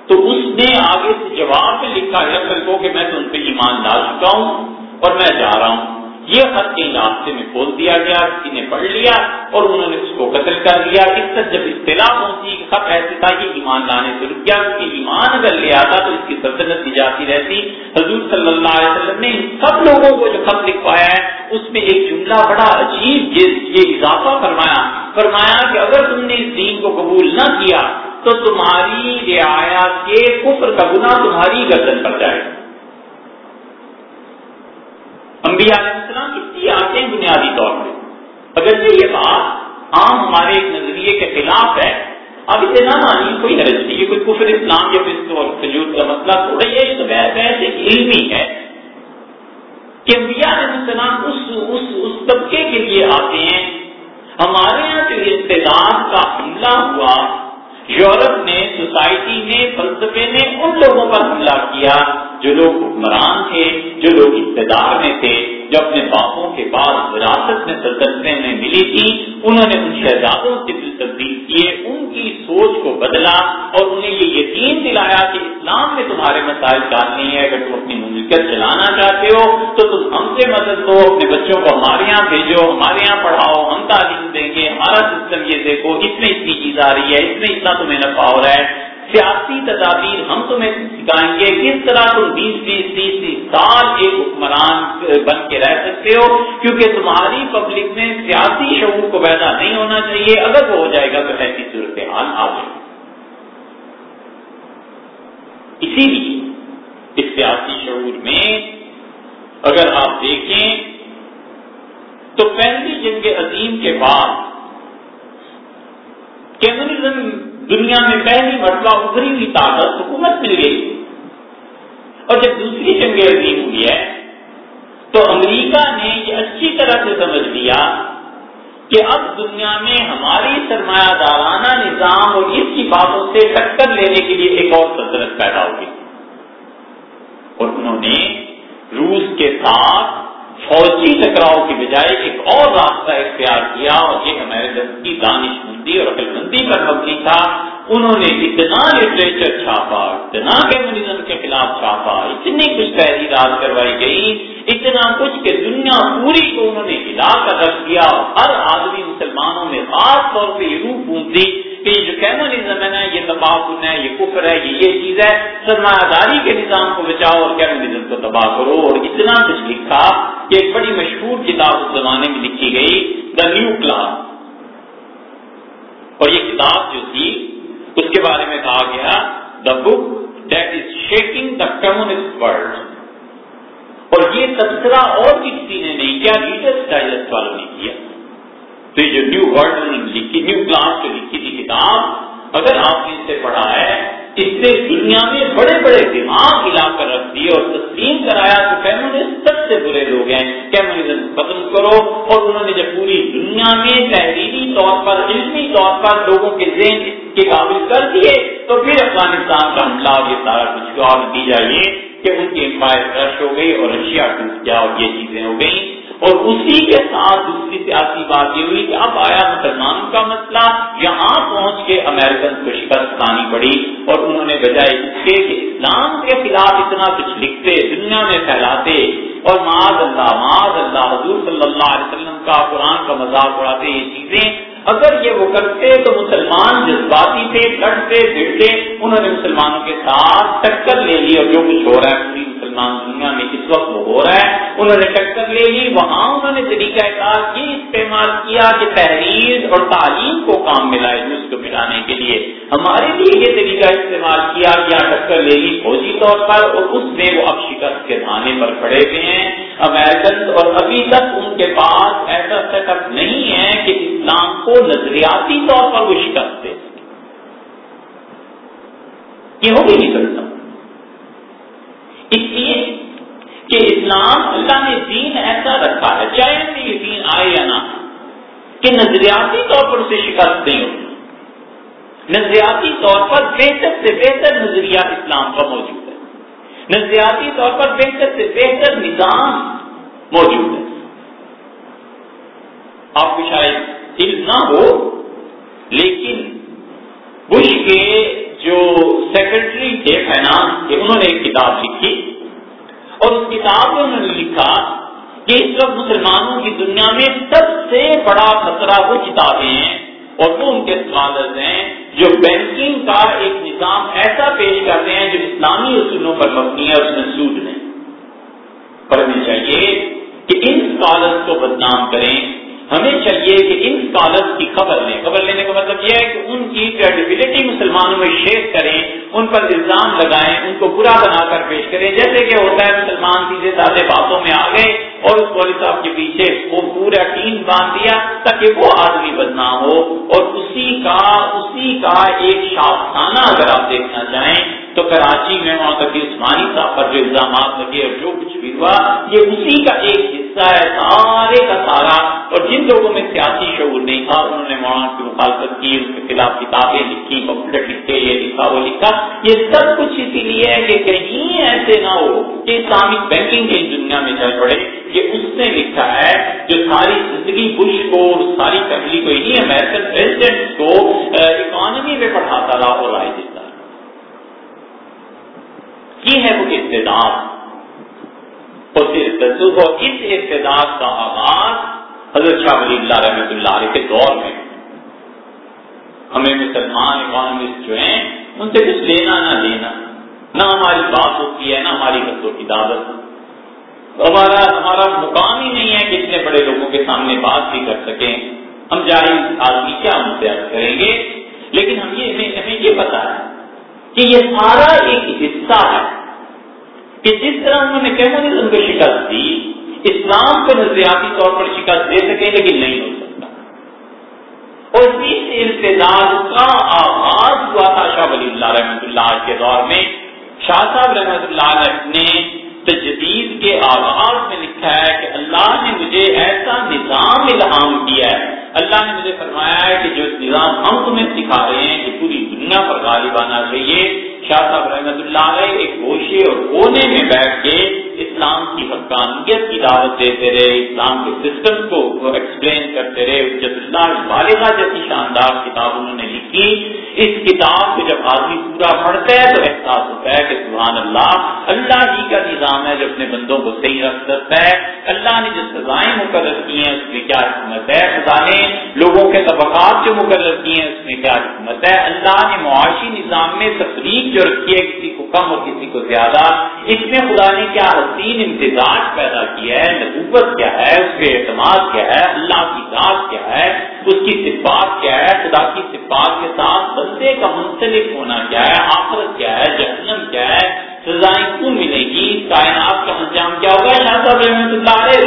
تو اس نے آگے سے جواب میں لکھا ہے کو کہ میں تو ان پہ ایمان لا چکا ہوں اور میں جا رہا ہوں۔ یہ خط کہیں راستے میں کھول دیا گیا، کسی نے پڑھ لیا اور انہوں نے اس کو قتل کر لیا۔ اس سے جب اطلاع پہنچی خط ایسے تھا کہ ایمان لانے سے رک گیا کیونکہ ایمان اگر لے آتا تو اس کی سلطنت دی جاتی رہتی۔ حضور صلی اللہ علیہ وسلم نے سب لوگوں کو جو خط لکھوایا ہے، اس میں ایک جملہ بڑا عجیب یہ اضافہ فرمایا فرمایا کہ اگر تم نے اس دین کو قبول نہ کیا تو تمہاری رعایا کے کفر کا گناہ تمہاری گردن پر جائے۔ گا انبیاء علیہ السلام کتنی آتے ہیں بنیادی طور پہ اگر یہ بات عام ہمارے ایک نظریے کے خلاف ہے اب اتنا مانی کوئی حرج نہیں کوئی کفر اسلام یا فجور کا مسئلہ تھوڑا یہ تو بحث ایک علمی ہے۔ کہ انبیاء علیہ السلام اس, اس, اس طبقے کے لیے آتے ہیں۔ ہمارے یہاں جو اقتدار کا حملہ ہوا یورپ نے سوسائٹی نے فلسفے نے ان لوگوں پر حملہ کیا۔ جو لوگ حکمران تھے، جو لوگ اقتدار میں تھے، جو اپنے باپوں کے بعد وراثت میں سلطنتیں میں ملی تھی، انہوں نے ان شہزادوں سے دل تبدیل کیے، ان کی سوچ کو بدلا اور انہیں یہ یقین دلایا کہ اسلام میں تمہارے مسائل کام نہیں ہے اگر تم اپنی مملکت چلانا چاہتے ہو، تو تم ہم سے مدد دو، اپنے بچوں کو ہمارے یہاں بھیجو، ہمارے یہاں پڑھاؤ، ہم تعلیم دیں گے، ہمارا سسٹم یہ دیکھو اس میں اتنی چیز آ رہی ہے اس میں اتنا تمہیں نفع ہو رہا ہے۔ سیاسی تدابیر ہم تمہیں سکھائیں گے کس طرح تم بیس بیس تیس تیس سال ایک حکمران بن کے رہ سکتے ہو، کیونکہ تمہاری پبلک میں سیاسی شعور کو پیدا نہیں ہونا چاہیے۔ اگر وہ ہو جائے گا تو ایسی صورت حال آ جائے اسی لیے اس سیاسی شعور میں اگر آپ دیکھیں، تو پہلی جنگ عظیم کے بعد کمیونزم دنیا میں پہلی مرتبہ ابھری ہوئی طاقت حکومت مل گئی۔ اور جب دوسری جنگ عظیم ہوئی ہے، تو امریکہ نے یہ اچھی طرح سے سمجھ لیا کہ اب دنیا میں ہماری سرمایہ دارانہ نظام اور اس کی باتوں سے ٹکر لینے کے لیے ایک اور سلطنت پیدا ہوگی اور انہوں نے روس کے ساتھ فوجی ٹکراؤ کی بجائے ایک اور راستہ اختیار کیا، اور یہ ہمارے کی دانش مندی اور عقل مندی پر مبنی تھا۔ انہوں نے اتنا لٹریچر چھاپا، اتنا کمیونزم کے خلاف چھاپا، اتنی کچھ تحریرات کروائی گئی، اتنا کچھ کہ دنیا پوری کو انہوں نے ہلا کر رکھ دیا۔ ہر آدمی مسلمانوں میں خاص طور پہ یہ روح پونچ دی کہ یہ جو کیمونزم ہے نا یہ تباہ ہے، یہ کفر ہے، یہ یہ چیز ہے، سرمایہ داری کے نظام کو بچاؤ اور کیمونزم کو تباہ کرو۔ اور اتنا کچھ لکھا کہ ایک بڑی مشہور کتاب اس زمانے میں لکھی گئی دا نیو کلاس اور یہ کتاب جو تھی، اس کے بارے میں کہا گیا the book that is shaking the communist world اور یہ تبصرہ اور کسی نے نہیں کیا ریڈرس ڈائجسٹ والوں نے کیا۔ تو یہ جو نیو ورلڈ لکھی نیو کلاس جو لکھی تھی کتاب، اگر آپ نے اسے پڑھا ہے، اس نے دنیا میں بڑے بڑے دماغ ہلا کر رکھ دیے اور تسلیم کرایا کہ فیمنسٹ سب سے برے لوگ ہیں۔ کیمونزم ختم کرو۔ اور انہوں نے جب پوری دنیا میں تحریری طور پر، علمی طور پر لوگوں کے ذہن کے قابل کر دیے، تو پھر افغانستان کا حملہ یہ سارا کچھ اور نتیجہ یہ کہ ان کی امپائر کرش ہو گئی اور رشیا ٹوٹ گیا اور یہ چیزیں ہو گئی اور اسی کے ساتھ دوسری سیاسی بات یہ ہوئی کہ اب آیا مسلمانوں کا مسئلہ، یہاں پہنچ کے امیرکن کو شکست کھانی پڑی اور انہوں نے بجائے اس کے کہ اسلام کے خلاف اتنا کچھ لکھتے، دنیا میں پھیلاتے اور معاذ اللہ معاذ اللہ حضور صلی اللہ علیہ وسلم کا قرآن کا مذاق اڑاتے، یہ چیزیں اگر یہ وہ کرتے تو مسلمان جذباتی تھے، لڑتے بھڑتے انہوں نے مسلمانوں کے ساتھ ٹکر لے لی اور جو کچھ ہو رہا ہے پوری مسلمان دنیا میں اس وقت وہ ہو رہا ہے، انہوں نے ٹکر لے لی، وہاں انہوں نے طریقہ کار یہ استعمال کیا کہ تحریر اور تعلیم کو کام ملائے اس کو ملانے کے لیے۔ ہمارے لیے یہ طریقہ استعمال کیا کہ ٹکر لے لی فوجی طور پر اور اس میں وہ اب شکست کے دھانے پر کھڑے ہوئے ہیں۔ امیرکن اور ابھی تک ان کے پاس ایسا سیٹ اپ نہیں ہے کہ اسلام کو نظریاتی طور پر وہ شکست دے یہ ہو بھی نہیں سکتا اس لیے کہ اسلام اللہ نے دین ایسا رکھا ہے، چاہے یہ دین آئے یا نہ کہ نظریاتی طور پر اسے شکست نہیں ہوتی نظریاتی طور پر بہتر سے بہتر نظریہ اسلام کا موجود ہے۔ نظریاتی طور پر بہتر سے بہتر نظام موجود ہے۔ آپ کو شاید علم نہ ہو، لیکن بش کے جو سیکرٹری تھے فائنانس کے، انہوں نے ایک کتاب لکھی۔ اور اس کتاب میں انہوں نے لکھا کہ اس وقت مسلمانوں کی دنیا میں سب سے بڑا خطرہ وہ کتابیں ہیں اور وہ ان کے اسکالرز ہیں جو بینکنگ کا ایک نظام ایسا پیش کرتے ہیں جو اسلامی اصولوں پر مبنی ہے اس میں سود نہیں۔ پڑھنے چاہیے کہ ان اسکالرس کو بدنام کریں۔ ہمیں چاہیے کہ ان اسکالرس کی خبر لیں۔ خبر لینے کا مطلب یہ ہے کہ ان کی کریڈیبلٹی مسلمانوں میں شیئر کریں، ان پر الزام لگائیں، ان کو برا بنا کر پیش کریں۔ جیسے کہ ہوتا ہے مسلمان سیدھے سادے باتوں میں آ گئے اور اس والد صاحب کے پیچھے وہ پورا ٹیم باندھ دیا تاکہ وہ آدمی بدنام ہو۔ اور اسی کا اسی کا ایک شاخانہ اگر آپ دیکھنا چاہیں تو کراچی میں وہاں تک عثمانی صاحب پر جو الزامات لگے اور جو کچھ بھی ہوا، یہ اسی کا ایک حصہ ہے، سارے کا سارا۔ اور جن لوگوں میں سیاسی شعور نہیں تھا، انہوں نے وہاں کی مخالفت کی، اس کے خلاف کتابیں لکھی مفلٹ لکھے، یہ لکھا، وہ لکھا۔ یہ سب کچھ اسی لیے ہے کہ کہیں ایسے نہ ہو کہ اسلامک بینکنگ کی دنیا میں چل پڑے۔ یہ اس نے لکھا ہے جو ساری زندگی بش کو ساری فیملی کو یہی امیرکن پریزیڈنٹ کو اکانومی میں پڑھاتا رہا اور رائے دیتا۔ یہ ہے وہ ابتدار اور اس ابتدار کا آغاز حضرت شاہ ولی اللہ رحمۃ اللہ علیہ کے دور میں ہمیں مسلمان اکانومسٹ جو ہیں، ان سے کچھ لینا نہ لینا، نہ ہماری بات ہوتی ہے، نہ ہماری غلطوں کی دعوت ہمارا ہمارا مقام ہی نہیں ہے کہ اتنے بڑے لوگوں کے سامنے بات بھی کر سکیں۔ ہم جائز آدمی کیا ان سے کریں گے؟ لیکن ہم یہ، ہمیں یہ پتا ہے کہ یہ سارا ایک حصہ ہے کہ جس طرح انہوں نے کمیونزم کو شکست دی اسلام کو نظریاتی طور پر شکست دے سکے لیکن نہیں ہو سکتا۔ اور اس امتداد کا آغاز ہوا تھا شاہ ولی اللہ رحمۃ اللہ کے دور میں۔ شاہ صاحب رحمۃ اللہ علیہ نے تجدید کے آغاز میں لکھا ہے کہ اللہ نے مجھے ایسا نظام الہام کیا ہے۔ اللہ نے مجھے فرمایا ہے کہ جو نظام ہم تمہیں سکھا رہے ہیں، کہ پوری دنیا پر غالب آنا چاہیے شاہ صاحب رحمت اللہ علیہ ایک گوشے اور کونے میں بیٹھ کے اسلام کی حقانیت کی دعوت دیتے رہے، اسلام کے سسٹم کو ایکسپلین کرتے رہے اجت اللہ والدہ جیسی شاندار کتاب انہوں نے لکھی۔ اس کتاب کو جب آدمی پورا پڑھتا ہے تو احساس ہوتا ہے کہ سبحان اللہ اللہ جی کا نظام ہے جو اپنے بندوں کو صحیح رکھ سکتا ہے۔ اللہ نے جو سزائیں مقرر کی ہیں، اس میں کیا حکمت ہے؟ خدا نے لوگوں کے طبقات جو مقرر کی ہیں، اس میں کیا حکمت ہے؟ اللہ نے معاشی نظام میں تفریح جو رکھی ہے، کسی کو کم اور کسی کو زیادہ۔ اس میں خدا نے کیا تین امتزاج پیدا کیا ہے، نبوت کیا ہے، اس کے اعتماد کیا ہے، اللہ کی ذات کیا ہے، اس کی صفات کیا ہے، خدا کی صفات کے ساتھ بندے کا منسلک ہونا کیا ہے، آخرت کیا ہے، جہنم کیا ہے سزائیں کیوں ملے گی؟ کائنات کا انجام کیا ہوگا؟ شاہ صاحب رحمۃ اللہ علیہ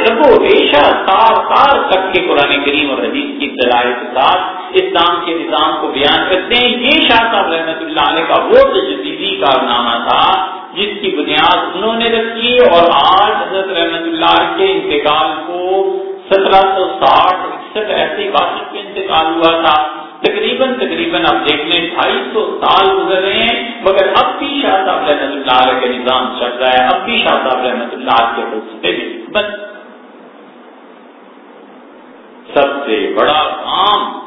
ریشا تار تار تک کے قرآن کریم اور حدیث کی دلائل کے ساتھ اسلام کے نظام کو بیان کرتے ہیں۔ یہ شاہ صاحب رحمۃ اللہ علیہ کا وہ تجدیدی کارنامہ تھا جس کی بنیاد انہوں نے رکھی اور آج حضرت رحمت اللہ کے انتقال کو سترہ سو ساٹھ اکسٹھ ایسی بات پہ انتقال ہوا تھا۔ تقریباً تقریباً آپ دیکھ لیں، ڈھائی سو سال گزر رہے ہیں، مگر اب بھی شاہ صاحب رحمت اللہ علیہ کا نظام چل رہا ہے، اب بھی شاہ صاحب رحمت اللہ کے فلسفے میں بس سب سے بڑا کام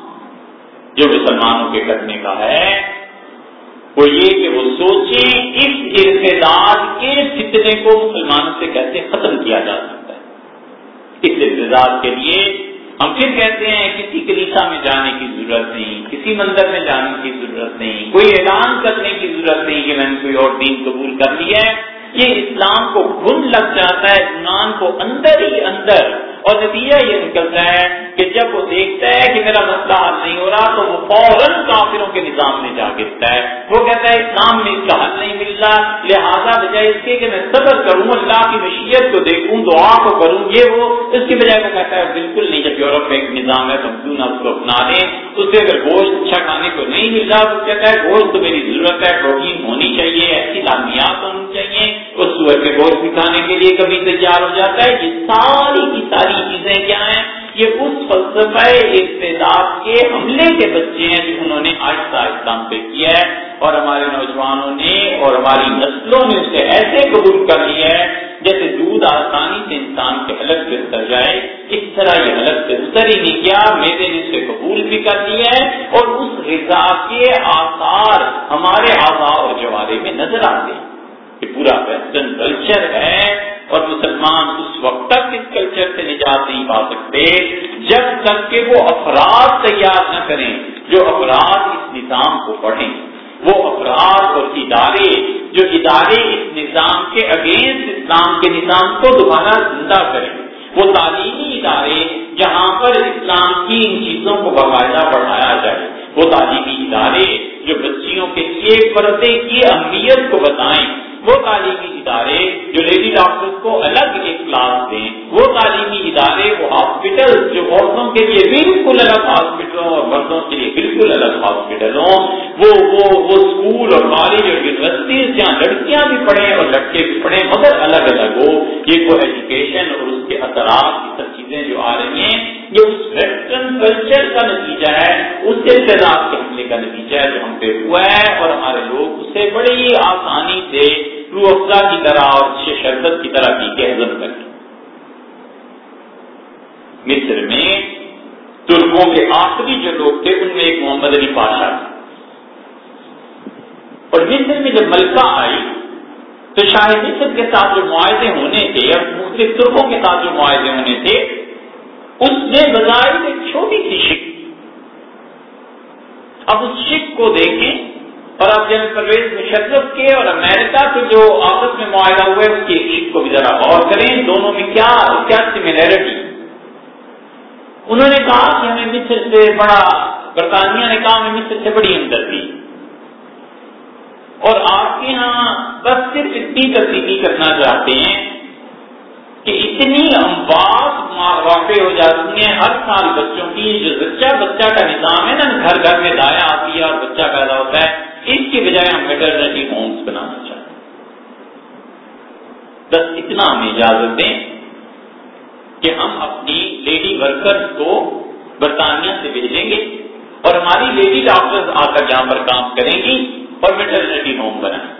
جو مسلمانوں کے کرنے کا ہے، وہ یہ کہ وہ سوچیں اس ارتداد کے فتنے کو مسلمانوں سے کیسے ختم کیا جا سکتا ہے۔ اس ارتداد کے لیے ہم پھر کہتے ہیں کسی کلیسا میں جانے کی ضرورت نہیں، کسی مندر میں جانے کی ضرورت نہیں، کوئی اعلان کرنے کی ضرورت نہیں کہ میں نے کوئی اور دین قبول کر لیا ہے۔ یہ اسلام کو گن لگ جاتا ہے ایمان کو اندر ہی اندر اور نتیجہ یہ نکلتا ہے کہ جب وہ دیکھتا ہے کہ میرا مسئلہ حل نہیں ہو رہا، تو وہ فوراً کافروں کے نظام میں جا گرتا ہے۔ وہ کہتا ہے، اسلام میں اس کا حل نہیں مل رہا۔ لہٰذا بجائے اس کے کہ میں صبر کروں، اللہ کی مشیت کو دیکھوں، دعا کو کروں، یہ وہ۔ اس کی بجائے وہ کہتا ہے، بالکل نہیں، جب یورپ میں ایک نظام ہے تو کیوں نہ اس کو اپنا لیں اس سے اگر گوشت اچھا کھانے کو نہیں مل رہا تو کہتا ہے، گوشت تو میری ضرورت ہے، پروٹین ہونی چاہیے، ایسی لازمیات ہونی چاہیے۔ اس سور کے گوشت بھی کھانے کے لیے کبھی تیار ہو جاتا ہے، یہ ساری کی ساری چیزیں کیا ہیں؟ یہ اس فلسفہ اقتدار کے حملے کے بچے ہیں جو انہوں نے آہستہ اسلام پہ کیا ہے۔ اور ہمارے نوجوانوں نے اور ہماری نسلوں نے اسے ایسے قبول کر لیا ہے جیسے دودھ آسانی سے انسان کے حلق سے اتر جائے۔ اس طرح یہ حلق سے اتر ہی نہیں کیا میرے نے اسے قبول بھی کر لیا ہے۔ اور اس غذا کے آثار ہمارے آزا اور جوارے میں نظر آتے ہیں۔ یہ پورا ویسٹرن کلچر ہے۔ اور مسلمان اس وقت تک اس کلچر سے نجات نہیں پا سکتے، جب تک کہ وہ افراد تیار نہ کریں، جو افراد اس نظام کو پڑھیں۔ وہ افراد اور ادارے، جو ادارے اس نظام کے اگینسٹ اسلام کے نظام کو دوبارہ زندہ کریں۔ وہ تعلیمی ادارے جہاں پر اسلام کی ان چیزوں کو باقاعدہ پڑھایا جائے۔ وہ تعلیمی ادارے جو بچیوں کے لیے پردے کی اہمیت کو بتائیں۔ وہ تعلیمی ادارے جو لیڈی ڈاکٹرز کو الگ ایک کلاس دیں۔ وہ تعلیمی ادارے وہ ہاسپٹل جو عورتوں کے لیے بالکل الگ ہاسپٹلوں اور مردوں کے لیے بالکل الگ ہاسپٹل ہوں وہ وہ وہ اسکول اور کالج اور یونیورسٹیز جہاں لڑکیاں بھی پڑھیں اور لڑکے بھی پڑھیں مگر الگ الگ یہ کو ایجوکیشن اور اس کے اثرات یہ سب چیزیں جو آ رہی ہیں، یہ اس ویسٹرن کلچر کا نتیجہ ہے، اس کے اعتراض کے حملے کا نتیجہ ہے جو ہم پہ ہوا ہے اور ہمارے لوگ اسے بڑی آسانی سے روح افزا کی طرح اور شربت کی طرح پی کے ہزم کر کے مصر میں ترکوں کے آخری جو لوگ تھے، ان میں ایک محمد علی پاشا تھے۔ اور مصر میں جب ملکہ آئی تو شاید مصر کے ساتھ جو معاہدے ہونے تھے یا مختلف ترکوں کے ساتھ جو معاہدے ہونے تھے، اس نے بظاہر ایک چھوٹی سی شک اب اس شک کو دیکھیں اور اب جب پرویز مشرف کے اور امریکہ کے جو آپس میں معاہدہ ہوئے اس کی ایک شک کو بھی ذرا غور کریں، دونوں میں کیا کیا سملیرٹی انہوں نے کہا کہ ہمیں مصر سے بڑا برطانیہ نے کہا ہمیں مصر سے بڑی ہمدردی اور آپ کے یہاں بس صرف اتنی تبدیلی کرنا چاہتے ہیں کہ اتنی اموات واقع ہو جاتی ہیں ہر سال بچوں کی، جو بچہ بچہ کا نظام ہے نا، گھر گھر میں دایا آتی ہے اور بچہ پیدا ہوتا ہے، اس کی بجائے ہم میٹرنٹی ہومس بنانا چاہتے بس اتنا ہمیں اجازت دیں کہ ہم اپنی لیڈی ورکرز کو برطانیہ سے بھیجیں گے اور ہماری لیڈی ڈاکٹر آ کر یہاں پر کام کریں گی۔ اور میٹرنٹی ہوم بنائیں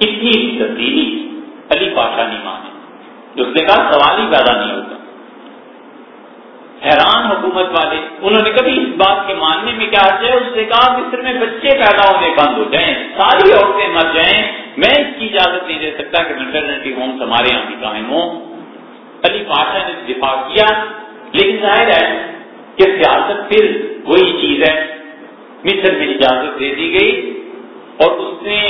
اتنی تبدیلی علی پاشا نہیں مانے۔ اس نے کہا سوال ہی پیدا نہیں ہوتا۔ حیران حکومت والے، انہوں نے کبھی اس بات کے ماننے میں کیا ہے اس نے کہا مصر میں بچے پیدا ہونے بند ہو جائیں، ساری عورتیں مر جائیں۔ میں اس کی اجازت نہیں دے سکتا کہ میٹرنٹی ہومس ہمارے یہاں بھی قائم ہوں۔ علی پاشا نے دفاع کیا، لیکن ظاہر ہے کہ سیاست پھر وہی چیز ہے۔ مصر میں اجازت دے دی گئی۔ اور اس نے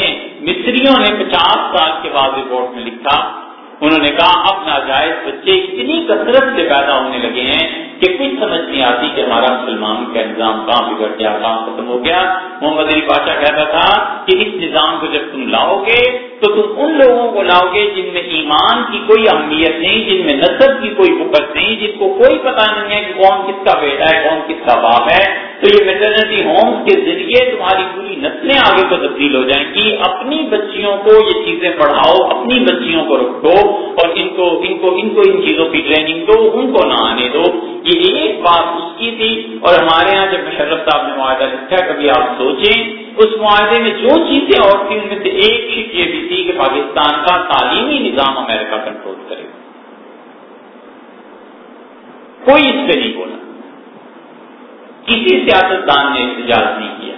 مصریوں نے پچاس سال کے بعد رپورٹ میں لکھا، انہوں نے کہا، اب ناجائز بچے اتنی کثرت سے پیدا ہونے لگے ہیں کہ کچھ سمجھ نہیں آتی کہ ہمارا مسلمان کا نظام کہاں بگڑ گیا، کہاں ختم ہو گیا۔ محمد علی بادشاہ کہتا تھا کہ اس نظام کو جب تم لاؤ گے تو تم ان لوگوں کو لاؤ گے جن میں ایمان کی کوئی اہمیت نہیں، جن میں نصب کی کوئی بکت نہیں، جن کو کوئی پتہ نہیں ہے کہ کون کس کا بیٹا ہے، کون کس کا باپ ہے۔ تو یہ میٹرنٹی ہومس کے ذریعے تمہاری پوری نسلیں آگے کو تبدیل ہو جائیں گی اپنی بچیوں کو یہ چیزیں پڑھاؤ، اپنی بچیوں کو رکھو اور ان کو ان کو ان کو ان چیزوں کی ٹریننگ دو، ان کو نہ آنے دو۔ یہ ایک بات اس کی تھی اور ہمارے یہاں جب مشرف صاحب نے معاہدہ لکھا، کبھی آپ سوچیں، اس معاہدے میں جو چیزیں اور تھیں، ان میں سے ایک شک یہ بھی تھی کہ پاکستان کا تعلیمی نظام امریکہ کنٹرول کرے کوئی اس پہ نہیں بولا۔ کسی سیاستدان نے احتجاج نہیں کیا۔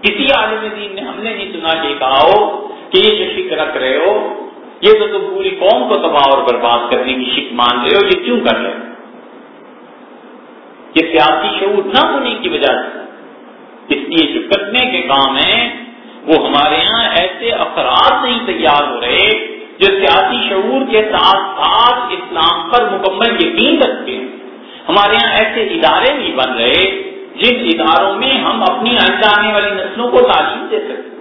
کسی عالم دین نے ہم نے نہیں سنا کہ کہا ہو کہ یہ جو شک رکھ رہے ہو، یہ تو تم پوری قوم کو تباہ اور برباد کرنے کی شک مان رہے ہو، یہ کیوں کر رہے ہو؟ یہ سیاسی شعور نہ ہونے کی وجہ سے۔ اس لیے جو کرنے کے کام ہیں، وہ ہمارے یہاں ایسے افراد نہیں تیار ہو رہے جو سیاسی شعور کے ساتھ ساتھ اسلام پر مکمل یقین رکھتے ہیں۔ ہمارے یہاں ایسے ادارے نہیں بن رہے جن اداروں میں ہم اپنی آئندہ آنے والی نسلوں کو تعلیم دے سکتے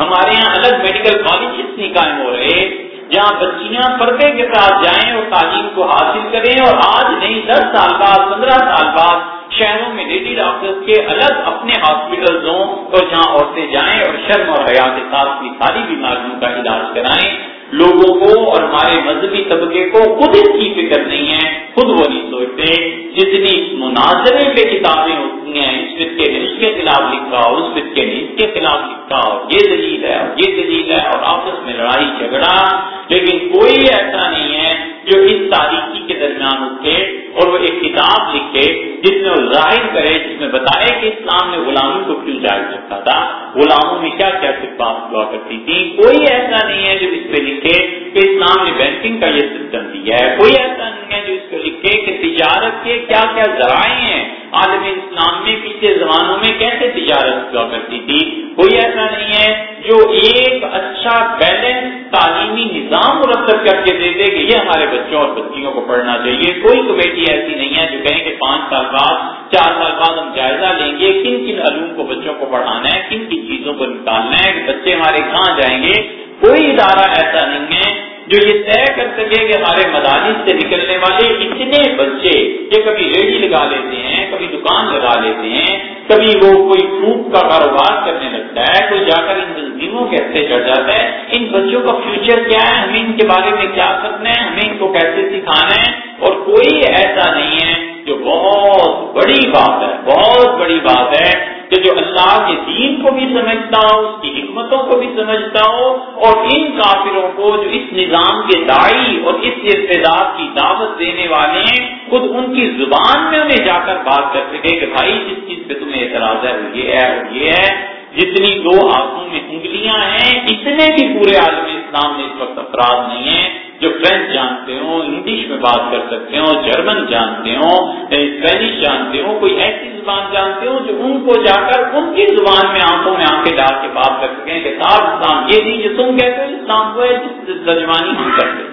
ہمارے یہاں الگ میڈیکل کالجز نہیں قائم ہو رہے جہاں بچیاں پردے کے ساتھ جائیں اور تعلیم کو حاصل کریں۔ اور آج نہیں، دس سال بعد، پندرہ سال بعد شہروں میں لیڈی ڈاکٹر کے الگ اپنے ہاسپٹل ہوں اور جہاں عورتیں جائیں اور شرم اور حیات کے ساتھ اپنی ساری بیماریوں کا علاج کرائیں۔ لوگوں کو اور ہمارے مذہبی طبقے کو خود اس کی فکر نہیں ہے، خود وہ نہیں سوچتے۔ جتنی مناظرے پہ کتابیں ہوتی ہیں، اس فرقے نے اس کے خلاف لکھا، اور اس فرقے نے اس کے خلاف لکھا، اور یہ دلیل ہے، اور یہ دلیل ہے، اور آپس میں لڑائی، جھگڑا۔ لیکن کوئی ایسا نہیں ہے جو اس تاریخی کے درمیان اٹھے اور وہ ایک کتاب لکھے جس میں وہ ظاہر کرے، جس میں بتائے کہ اسلام نے غلامی کو کیوں جائز رکھا تھا۔ غلاموں میں کیا کیا بات ہوا کرتی تھی کوئی ایسا نہیں ہے جو اس پہ لکھے کہ اسلام نے بینکنگ کا یہ سسٹم دیا ہے۔ کوئی ایسا نہیں ہے جو اس پہ لکھے کہ تجارت کے کیا کیا ذرائع ہیں۔ عالم اسلام میں پیچھے زمانوں میں کیسے تجارت ہوا کرتی تھی؟ کوئی ایسا نہیں ہے جو ایک اچھا بیلنس تعلیمی نظام مرتب کر کے دے دے کہ یہ ہمارے بچوں اور بچیوں کو پڑھنا چاہیے۔ کوئی کمیٹی ایسی نہیں ہے جو کہیں کہ پانچ سال بعد، چار سال بعد ہم جائزہ لیں گے۔ کن کن علوم کو بچوں کو پڑھانا ہے؟ کن کن چیزوں کو نکالنا ہے کہ بچے ہمارے کہاں جائیں گے؟ کوئی ادارہ ایسا نہیں ہے جو یہ طے کر سکے کہ ہمارے مدارس سے نکلنے والے اتنے بچے یہ کبھی ریڑھی لگا لیتے ہیں، کبھی دکان لگا لیتے ہیں، کبھی وہ کوئی فروٹ کا کاروبار کرنے لگتا ہے، کوئی جا کر ان تنظیموں کے ہفتے چڑھ جاتا ہے۔ ان بچوں کا فیوچر کیا ہے؟ ہمیں ان کے بارے میں کیا کرنا ہے؟ ہمیں ان کو کیسے سکھانا ہے؟ اور کوئی ایسا نہیں ہے جو بہت بڑی بات ہے، بہت بڑی بات ہے کہ جو اللہ کے دین کو بھی سمجھتا ہو اس کی حکمتوں کو بھی سمجھتا ہو اور ان کافروں کو جو اس نظام کے دائی اور اس ارتداد کی دعوت دینے والے ہیں، خود ان کی زبان میں انہیں جا کر بات کر سکے کہ بھائی جس چیز پہ تمہیں اعتراض ہے وہ یہ ہے وہ یہ ہے۔ جتنی دو ہاتھوں میں انگلیاں ہیں، اتنے بھی پورے عالم اسلام میں اس وقت افراد نہیں ہیں جو فرینچ جانتے ہوں، انگلش میں بات کر سکتے ہوں، جرمن جانتے ہوں اسپینش جانتے ہوں، کوئی ایسی زبان جانتے ہوں جو ان کو جا کر ان کی زبان میں آنکھوں میں آنکھیں ڈال کے بات کر سکیں کہ صاحب اسلام یہ نہیں جو تم کہتے ہو، اسلام کو ہے، جس ترجمانی ہم کرتے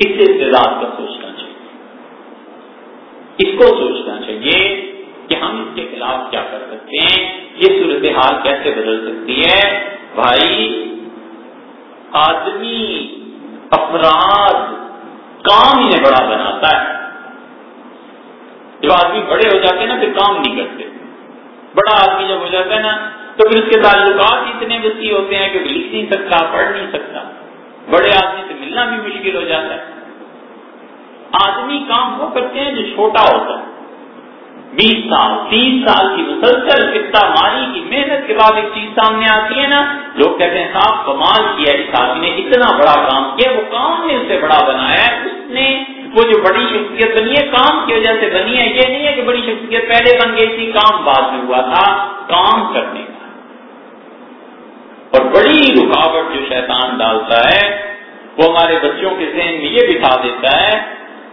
اس سے ابتداد کا سوچنا چاہیے۔ اس کو سوچنا چاہیے کہ ہم اس کے خلاف کیا کر سکتے ہیں؟ یہ صورتحال کیسے بدل سکتی ہے؟ بھائی، آدمی افراد کام انہیں بڑا بناتا ہے۔ جب آدمی بڑے ہو جاتے ہیں نا، پھر کام نہیں کرتے۔ بڑا آدمی جب ہو جاتا ہے نا، تو پھر اس کے تعلقات اتنے وسیع ہوتے ہیں کہ لکھ نہیں سکتا، پڑھ نہیں سکتا۔ بڑے آدمی سے ملنا بھی مشکل ہو جاتا ہے۔ آدمی کام وہ کرتے ہیں جو چھوٹا ہوتا ہے۔ بیس سال، تیس سال کی مسلسل فکتا ماری کی محنت کے بعد ایک چیز سامنے آتی ہے نا، لوگ کہتے ہیں صاحب، کمال کیا اس آدمی نے اتنا بڑا کام کیا، وہ کام نے اسے بڑا بنایا ہے، اس نے وہ جو بڑی شخصیت بنی ہے، کام کی وجہ سے بنی ہے، یہ نہیں ہے کہ بڑی شخصیت پہلے بن گئی تھی، کام بعد میں ہوا تھا، کام کرنے کا۔ اور بڑی رکاوٹ جو شیطان ڈالتا ہے، وہ ہمارے بچوں کے ذہن میں یہ بٹھا دیتا ہے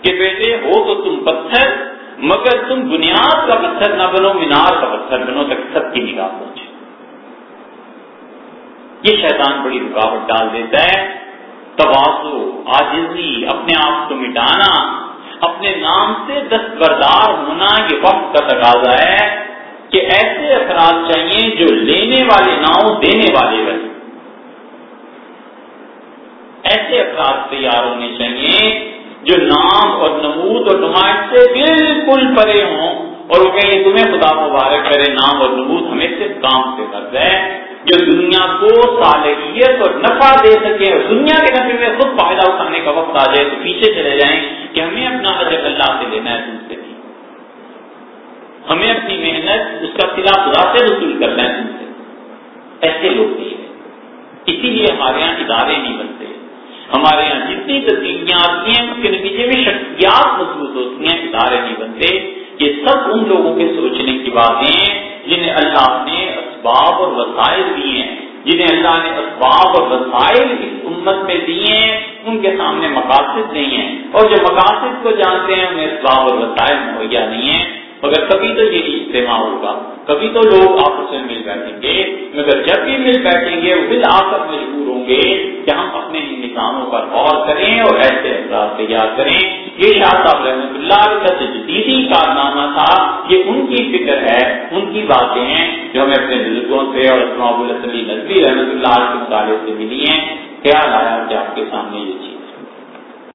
کہ بیٹے، ہو تو تم پتھر مگر تم بنیاد کا پتھر نہ بنو، مینار کا پتھر بنو تک سب کی نگاہ پہنچے یہ شیطان بڑی رکاوٹ ڈال دیتا ہے۔ توازو آجزی اپنے آپ کو مٹانا، اپنے نام سے دستبردار ہونا، یہ وقت کا تقاضا ہے کہ ایسے افراد چاہیے جو لینے والے نہ ہو دینے والے بنے ایسے افراد تیار ہونے چاہیے جو نام اور نمود اور نمائش سے بالکل پرے ہوں اور وہ کہیں تمہیں خدا مبارک کرے، نام اور نمود ہمیں صرف کام سے مرد ہے، جو دنیا کو صالحیت اور نفع دے سکے اور دنیا کے نفے میں خود فائدہ اٹھانے کا وقت آ جائے تو پیچھے چلے جائیں کہ ہمیں اپنا اجر اللہ سے لینا ہے تم سے۔ بھی ہمیں اپنی محنت، اس کا سلا خدا سے وصول کرنا ہے تم سے۔ ایسے لوگ نہیں ہیں۔ اسی لیے ہمارے یہاں ادارے نہیں بنتے۔ ہمارے یہاں جتنی تبدیلیاں آتی ہیں، اس کے نتیجے میں شخصیات مضبوط ہوتی ہیں، ادارے نہیں بنتے یہ سب ان لوگوں کے سوچنے کی باتیں جنہیں اللہ نے اسباب اور وسائل دیے ہیں، جنہیں اللہ نے اسباب اور وسائل اس امت میں دیے ہیں، ان کے سامنے مقاصد نہیں ہیں۔ اور جو مقاصد کو جانتے ہیں، انہیں اسباب اور وسائل مہیا نہیں ہیں۔ مگر کبھی تو یہ اجتماع ہوگا، کبھی تو لوگ آپس میں مل بیٹھیں گے، مگر جب بھی مل بیٹھیں گے، وہ دل آپس مجبور ہوں گے کہ ہم اپنے نظاموں پر غور کریں اور ایسے افراد تیار کریں۔ یہ شاہ صاحب رحمۃ اللہ کا تجدیدی کارنامہ تھا۔ یہ ان کی فکر ہے، ان کی باتیں ہیں جو ہمیں اپنے بزرگوں سے اور اسلام السلی نظری رحمۃ اللہ کے مطالعے سے ملی ہیں۔ خیال آیا کہ آپ کے سامنے یہ چیز